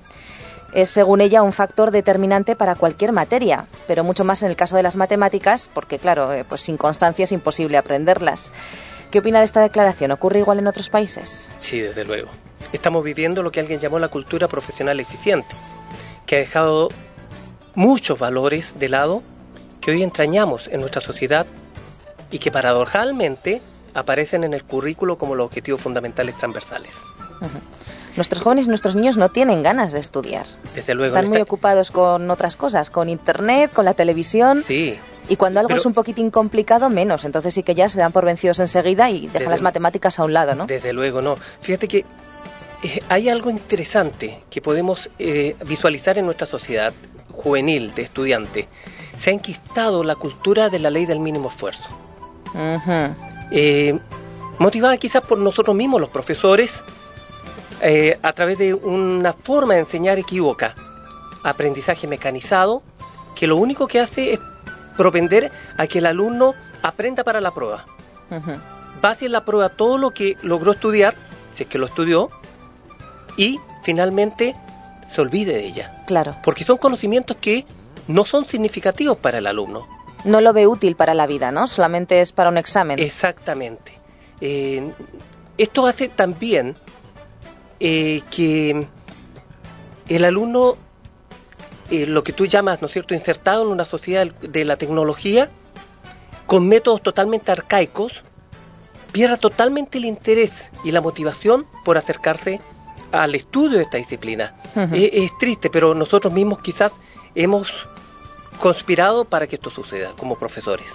Es, según ella, un factor determinante para cualquier materia, pero mucho más en el caso de las matemáticas, porque, claro, eh, pues sin constancia es imposible aprenderlas. ¿Qué opina de esta declaración? ¿Ocurre igual en otros países? Sí, desde luego. Estamos viviendo lo que alguien llamó la cultura profesional eficiente, que ha dejado muchos valores de lado que hoy entrañamos en nuestra sociedad y que paradojalmente aparecen en el currículo como los objetivos fundamentales transversales. Nuestros jóvenes y nuestros niños no tienen ganas de estudiar. Desde luego. Están muy ocupados con otras cosas, con internet, con la televisión. Sí. Y cuando algo es un poquitín complicado, menos. Entonces sí que ya se dan por vencidos enseguida y dejan las matemáticas a un lado, ¿no? Desde luego, no. Fíjate que eh, hay algo interesante que podemos eh, visualizar en nuestra sociedad juvenil, de estudiante. Se ha enquistado la cultura de la ley del mínimo esfuerzo. Eh, motivada quizás por nosotros mismos, los profesores, a través de una forma de enseñar equívoca, aprendizaje mecanizado, que lo único que hace es propender a que el alumno aprenda para la prueba. Va a la prueba todo lo que logró estudiar, si es que lo estudió, y finalmente se olvide de ella. Claro. Porque son conocimientos que no son significativos para el alumno. No lo ve útil para la vida, ¿no? Solamente es para un examen. Exactamente. Eh, esto hace también eh, que el alumno eh, lo que tú llamas, ¿no es cierto?, insertado en una sociedad de la tecnología con métodos totalmente arcaicos, pierda totalmente el interés y la motivación por acercarse al estudio de esta disciplina. es, triste, pero nosotros mismos quizás hemos conspirado para que esto suceda como profesores.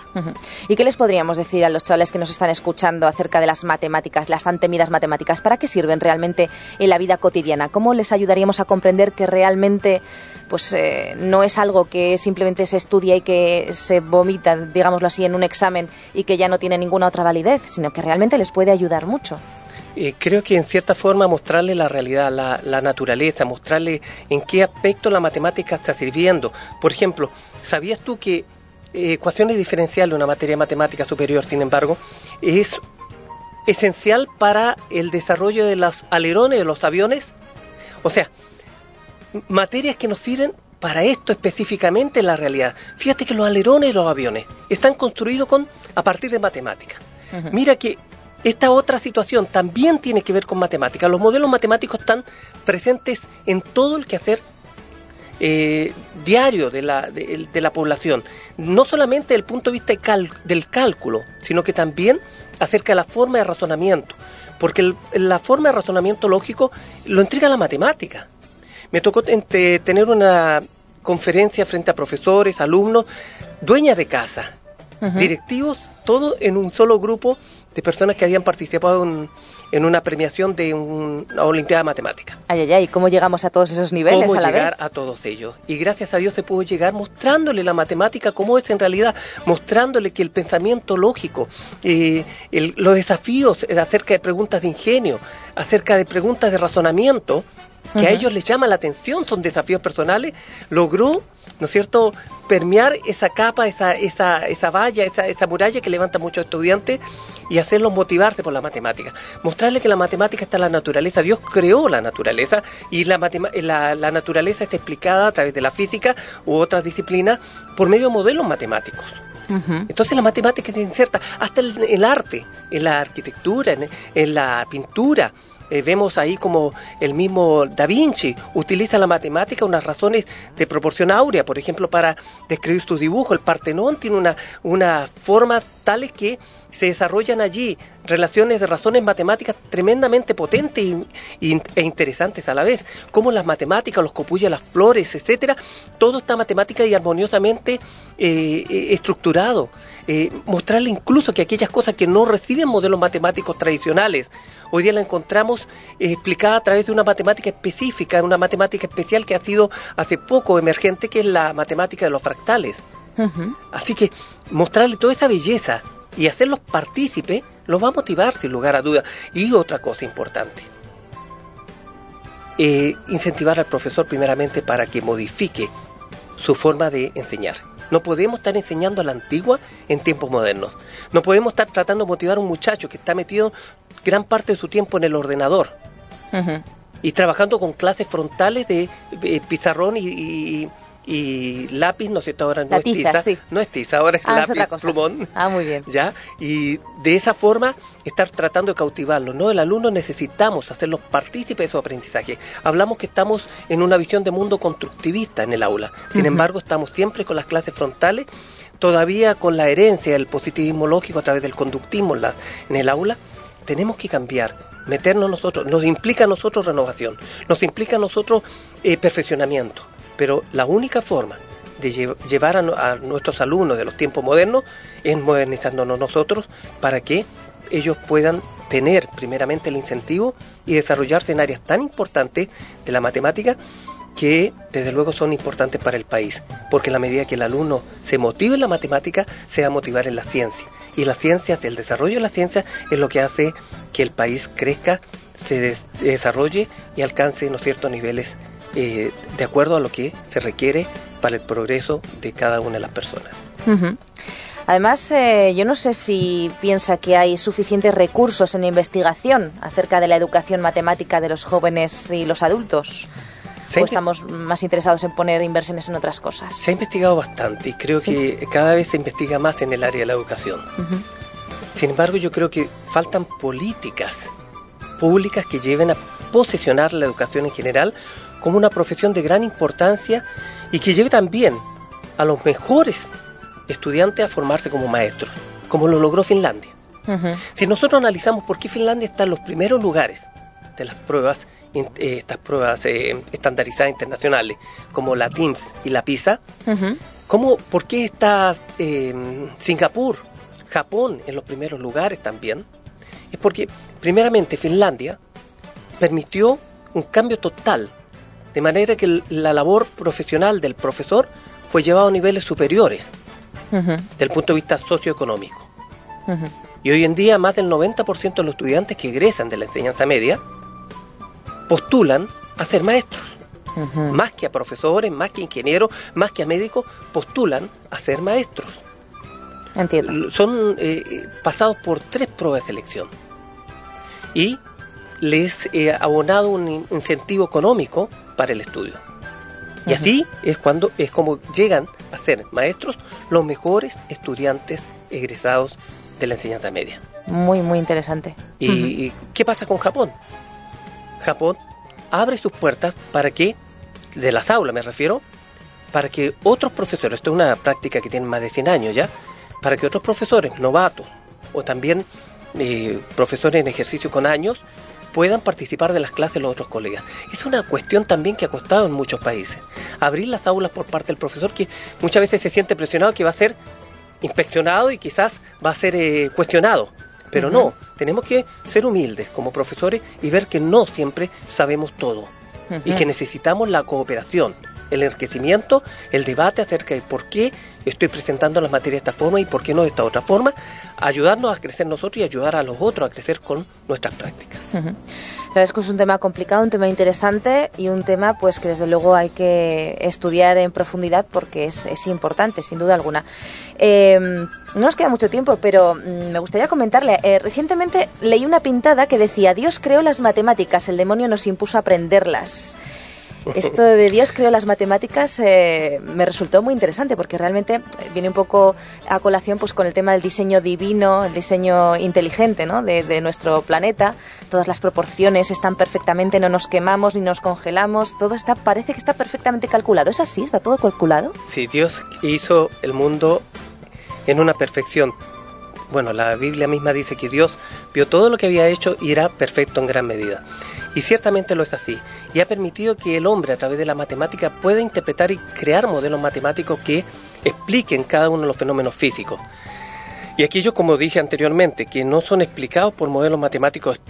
¿Y qué les podríamos decir a los chavales que nos están escuchando acerca de las matemáticas, las tan temidas matemáticas? ¿Para qué sirven realmente en la vida cotidiana? ¿Cómo les ayudaríamos a comprender que realmente pues eh, no es algo que simplemente se estudia y que se vomita, digámoslo así, en un examen y que ya no tiene ninguna otra validez, sino que realmente les puede ayudar mucho? Eh, creo que en cierta forma mostrarle la realidad, la, naturaleza, mostrarle en qué aspecto la matemática está sirviendo. Por ejemplo, ¿sabías tú que eh, ecuaciones diferenciales, una materia matemática superior, sin embargo, es esencial para el desarrollo de los alerones de los aviones? O sea, materias que nos sirven para esto específicamente en la realidad. Fíjate que los alerones de los aviones están construidos con a partir de matemáticas. Mira que esta otra situación también tiene que ver con matemáticas. Los modelos matemáticos están presentes en todo el quehacer eh, diario de la, de, la, población, no solamente desde el punto de vista del cálculo, sino que también acerca de la forma de razonamiento, porque la forma de razonamiento lógico lo entrega la matemática. Me tocó tener una conferencia frente a profesores, alumnos, dueñas de casa, directivos, todo en un solo grupo de personas que habían participado en, una premiación de una Olimpiada de Matemática. Ay, ay, ay, ¿cómo llegamos a todos esos niveles ¿Cómo a la llegar a todos ellos? Y gracias a Dios se pudo llegar mostrándole la matemática como es en realidad, mostrándole que el pensamiento lógico, eh, los desafíos acerca de preguntas de ingenio, acerca de preguntas de razonamiento, que a ellos les llama la atención, son desafíos personales, logró, ¿no es cierto?, permear esa capa, esa, esa, esa valla, esa, esa muralla que levanta muchos estudiantes y hacerlos motivarse por la matemática. Mostrarle que la matemática está en la naturaleza. Dios creó la naturaleza y la, la, la naturaleza está explicada a través de la física u otras disciplinas por medio de modelos matemáticos. Entonces la matemática se inserta hasta en el, arte, en la arquitectura, en la pintura, eh, vemos ahí como el mismo Da Vinci utiliza la matemática unas razones de proporción áurea, por ejemplo, para describir sus dibujos. El Partenón tiene una, una forma tales que se desarrollan allí relaciones de razones matemáticas tremendamente potentes e interesantes a la vez, como las matemáticas, los copullas, las flores, etcétera, todo está matemática y armoniosamente eh, eh, estructurado. Eh, mostrarle incluso que aquellas cosas que no reciben modelos matemáticos tradicionales, hoy día la encontramos explicada a través de una matemática específica, una matemática especial que ha sido hace poco emergente, que es la matemática de los fractales. Así que mostrarle toda esa belleza y hacerlos partícipes los va a motivar sin lugar a dudas. Y otra cosa importante, eh, incentivar al profesor primeramente para que modifique su forma de enseñar. No podemos estar enseñando a la antigua en tiempos modernos. No podemos estar tratando de motivar a un muchacho que está metido gran parte de su tiempo en el ordenador y trabajando con clases frontales de, eh, pizarrón y, y lápiz, no sé, ahora no es tiza, no es tiza, ahora es ah, lápiz, plumón. Ah, muy bien. ¿Ya? Y de esa forma estar tratando de cautivarlo, ¿no? El alumno necesitamos hacerlos partícipes de su aprendizaje. Hablamos que estamos en una visión de mundo constructivista en el aula. Sin embargo, estamos siempre con las clases frontales, todavía con la herencia del positivismo lógico a través del conductismo en, el aula. Tenemos que cambiar, meternos nosotros, nos implica a nosotros renovación, nos implica a nosotros eh, perfeccionamiento pero la única forma de llevar a, nuestros alumnos de los tiempos modernos es modernizándonos nosotros para que ellos puedan tener primeramente el incentivo y desarrollarse en áreas tan importantes de la matemática que desde luego son importantes para el país, porque en la medida que el alumno se motive en la matemática, se va a motivar en la ciencia. Y la ciencia, el desarrollo de la ciencia es lo que hace que el país crezca, se desarrolle y alcance ¿no, ciertos niveles eh, de acuerdo a lo que se requiere para el progreso de cada una de las personas. Además, eh, yo no sé si piensa que hay suficientes recursos en investigación acerca de la educación matemática de los jóvenes y los adultos. ¿O estamos más interesados en poner inversiones en otras cosas? Se ha investigado bastante y creo que cada vez se investiga más en el área de la educación. Sin embargo, yo creo que faltan políticas públicas que lleven a posicionar la educación en general como una profesión de gran importancia y que lleve también a los mejores estudiantes a formarse como maestros, como lo logró Finlandia. Si nosotros analizamos por qué Finlandia está en los primeros lugares de las pruebas, eh, estas pruebas eh, estandarizadas internacionales, como la TIMSS y la PISA, ¿por qué está eh, Singapur, Japón en los primeros lugares también? Es porque, primeramente, Finlandia permitió un cambio total de manera que la labor profesional del profesor fue llevado a niveles superiores desde el punto de vista socioeconómico. Y hoy en día más del 90% de los estudiantes que egresan de la enseñanza media postulan a ser maestros. Más que a profesores, más que a ingenieros, más que a médicos, postulan a ser maestros. Entiendo. Son eh, pasados por tres pruebas de selección. Y les he abonado un incentivo económico para el estudio. Y así es cuando es como llegan a ser maestros los mejores estudiantes egresados de la enseñanza media. Muy, muy interesante. ¿Y qué pasa con Japón? Japón abre sus puertas para que, de las aulas me refiero, para que otros profesores, esto es una práctica que tiene más de 100 años ya, para que otros profesores novatos o también eh, profesores en ejercicio con años puedan participar de las clases los otros colegas. Es una cuestión también que ha costado en muchos países. Abrir las aulas por parte del profesor que muchas veces se siente presionado que va a ser inspeccionado y quizás va a ser eh, cuestionado. Pero no, tenemos que ser humildes como profesores y ver que no siempre sabemos todo y que necesitamos la cooperación el enriquecimiento, el debate acerca de por qué estoy presentando las materias de esta forma y por qué no de esta otra forma, ayudarnos a crecer nosotros y ayudar a los otros a crecer con nuestras prácticas. La verdad es que es un tema complicado, un tema interesante y un tema pues que desde luego hay que estudiar en profundidad porque es, importante, sin duda alguna. Eh, no nos queda mucho tiempo, pero mm, me gustaría comentarle. Eh, recientemente leí una pintada que decía, Dios creó las matemáticas, el demonio nos impuso aprenderlas. Esto de Dios creó las matemáticas eh, me resultó muy interesante porque realmente viene un poco a colación pues con el tema del diseño divino, el diseño inteligente ¿no? de, nuestro planeta. Todas las proporciones están perfectamente, no nos quemamos ni nos congelamos, todo está parece que está perfectamente calculado. ¿Es así? ¿Está todo calculado? Sí, Dios hizo el mundo en una perfección bueno, la Biblia misma dice que Dios vio todo lo que había hecho y era perfecto en gran medida. Y ciertamente lo es así. Y ha permitido que el hombre a través de la matemática pueda interpretar y crear modelos matemáticos que expliquen cada uno de los fenómenos físicos. Y aquellos, como dije anteriormente, que no son explicados por modelos matemáticos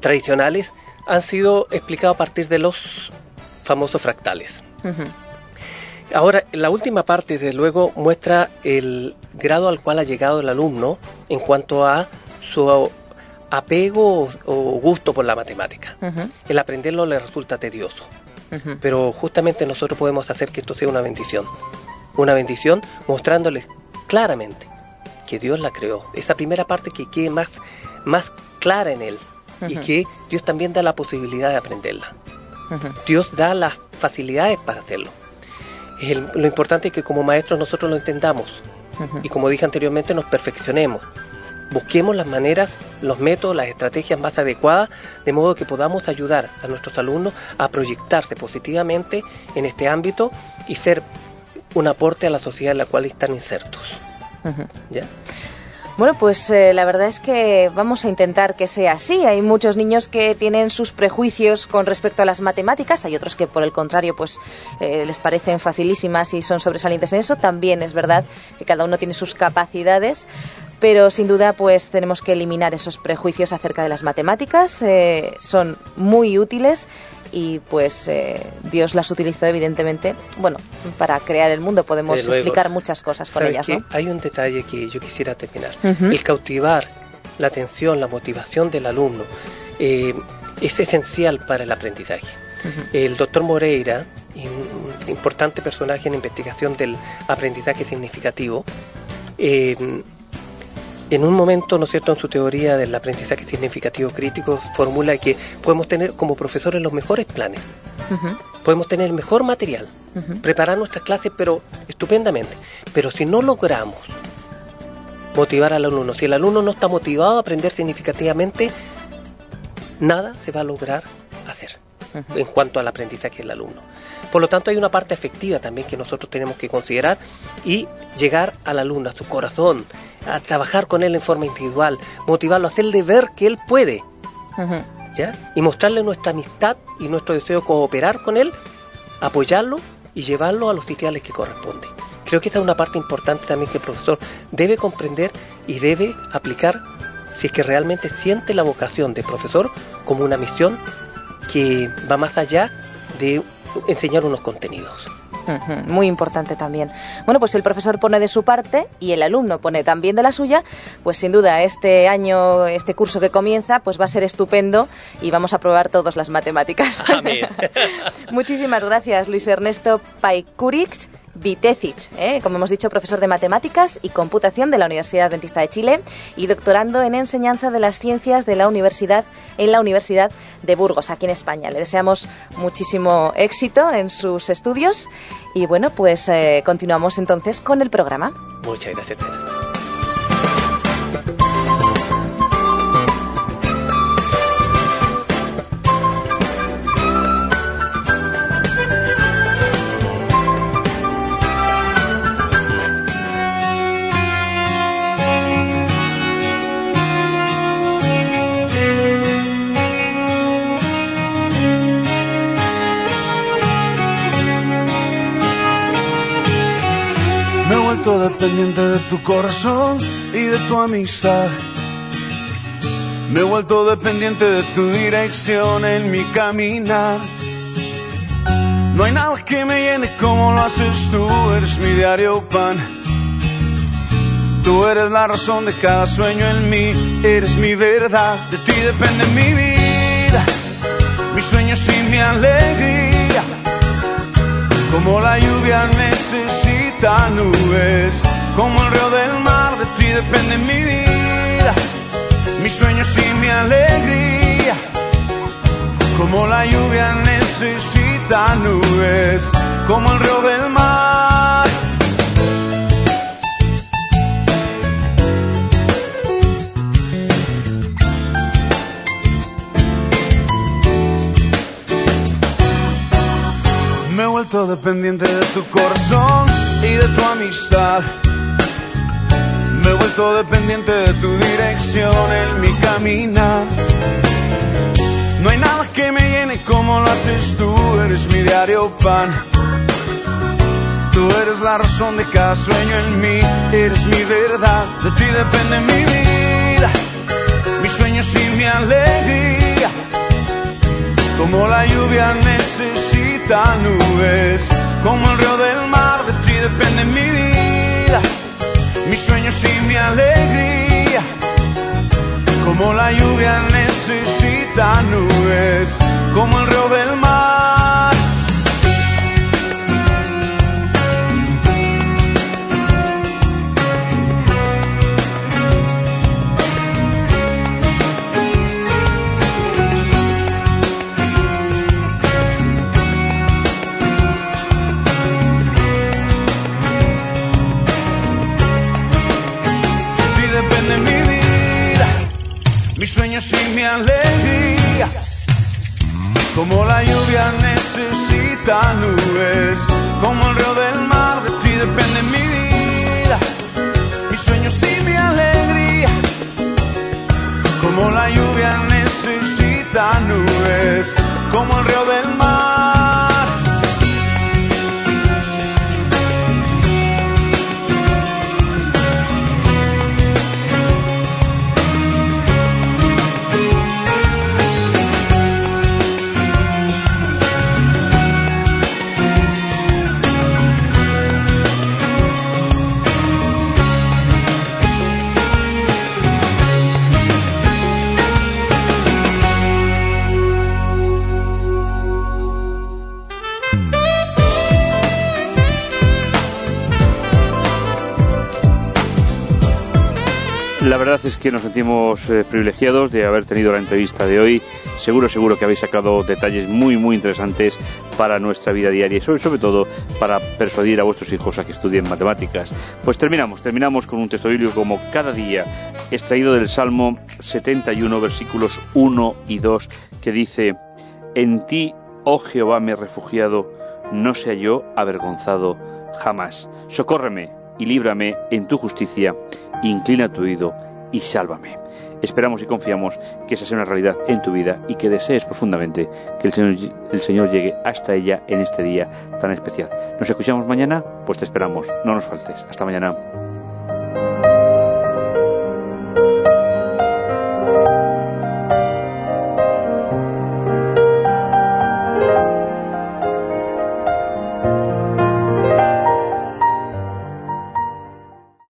tradicionales, han sido explicados a partir de los famosos fractales. Ahora, la última parte, desde luego, muestra el grado al cual ha llegado el alumno en cuanto a su apego o gusto por la matemática. El aprenderlo le resulta tedioso. Pero justamente nosotros podemos hacer que esto sea una bendición. Una bendición mostrándoles claramente que Dios la creó. Esa primera parte que quede más, más clara en él. Y que Dios también da la posibilidad de aprenderla. Dios da las facilidades para hacerlo lo importante es que como maestros nosotros lo entendamos y como dije anteriormente nos perfeccionemos. Busquemos las maneras, los métodos, las estrategias más adecuadas, de modo que podamos ayudar a nuestros alumnos a proyectarse positivamente en este ámbito y ser un aporte a la sociedad en la cual están insertos. ¿Ya? Bueno, pues eh, la verdad es que vamos a intentar que sea así. Hay muchos niños que tienen sus prejuicios con respecto a las matemáticas, hay otros que por el contrario pues eh, les parecen facilísimas y son sobresalientes en eso. También es verdad que cada uno tiene sus capacidades, pero sin duda pues tenemos que eliminar esos prejuicios acerca de las matemáticas. Eh, son muy útiles y pues eh, Dios las utilizó evidentemente, bueno, para crear el mundo podemos explicar muchas cosas con ellas. ¿no? Hay un detalle que yo quisiera terminar. El cautivar la atención, la motivación del alumno eh, es esencial para el aprendizaje. El doctor Moreira, un importante personaje en investigación del aprendizaje significativo, eh, en un momento, ¿no es cierto?, en su teoría del aprendizaje significativo crítico, formula que podemos tener como profesores los mejores planes, podemos tener el mejor material, preparar nuestras clases, pero estupendamente. Pero si no logramos motivar al alumno, si el alumno no está motivado a aprender significativamente, nada se va a lograr hacer en cuanto al aprendizaje del alumno. Por lo tanto, hay una parte efectiva también que nosotros tenemos que considerar y llegar al alumno, a su corazón, a trabajar con él en forma individual, motivarlo, hacerle ver que él puede. ¿Ya? Y mostrarle nuestra amistad y nuestro deseo de cooperar con él, apoyarlo y llevarlo a los ideales que corresponden. Creo que esta es una parte importante también que el profesor debe comprender y debe aplicar si es que realmente siente la vocación de profesor como una misión que va más allá de enseñar unos contenidos. Muy importante también. Bueno, pues el profesor pone de su parte y el alumno pone también de la suya, pues sin duda este año, este curso que comienza, pues va a ser estupendo y vamos a probar todas las matemáticas. Muchísimas gracias, Luis Ernesto Paicurix Vitecic, ¿eh? como hemos dicho, profesor de matemáticas y computación de la Universidad Adventista de Chile y doctorando en enseñanza de las ciencias de la universidad en la Universidad de Burgos, aquí en España. Le deseamos muchísimo éxito en sus estudios y bueno, pues eh, continuamos entonces con el programa. Muchas gracias. Dependiente de tu corazón y de tu amistad. Me he vuelto dependiente de tu dirección en mi caminar. No hay nada que me llene como lo haces tú, eres mi diario pan. Tú eres la razón de cada sueño en mí, eres mi verdad, de ti depende mi vida, mis sueños y mi alegría. Como la lluvia necesita nubes, como el río del mar, de ti depende mi vida, mis sueños y mi alegría. Como la lluvia necesita nubes, como el río del mar. dependiente de tu corazón y de tu amistad. Me vuelto dependiente de tu dirección en mi caminar. No hay nada que me llene como lo haces tú, eres mi diario pan. Tú eres la razón de cada sueño en mí, eres mi verdad, de ti depende mi vida, mis sueños y mi alegría. Como la lluvia necesita nubes, como el río del mar, de ti depende mi vida, mis sueños y mi alegría. Como la lluvia necesita nubes, como el río del mar. Y mi alegría. Como la lluvia necesita nubes, como el que nos sentimos eh, privilegiados de haber tenido la entrevista de hoy. Seguro, seguro que habéis sacado detalles muy, muy interesantes para nuestra vida diaria y sobre, sobre todo para persuadir a vuestros hijos a que estudien matemáticas. Pues terminamos, terminamos con un texto bíblico como cada día, extraído del Salmo 71, versículos 1 y 2, que dice, En ti, oh Jehová, me he refugiado, no sea yo avergonzado jamás. Socórreme y líbrame en tu justicia, inclina tu oído y sálvame. Esperamos y confiamos que esa sea una realidad en tu vida y que desees profundamente que el Señor, el Señor llegue hasta ella en este día tan especial. ¿Nos escuchamos mañana? Pues te esperamos, no nos faltes. Hasta mañana.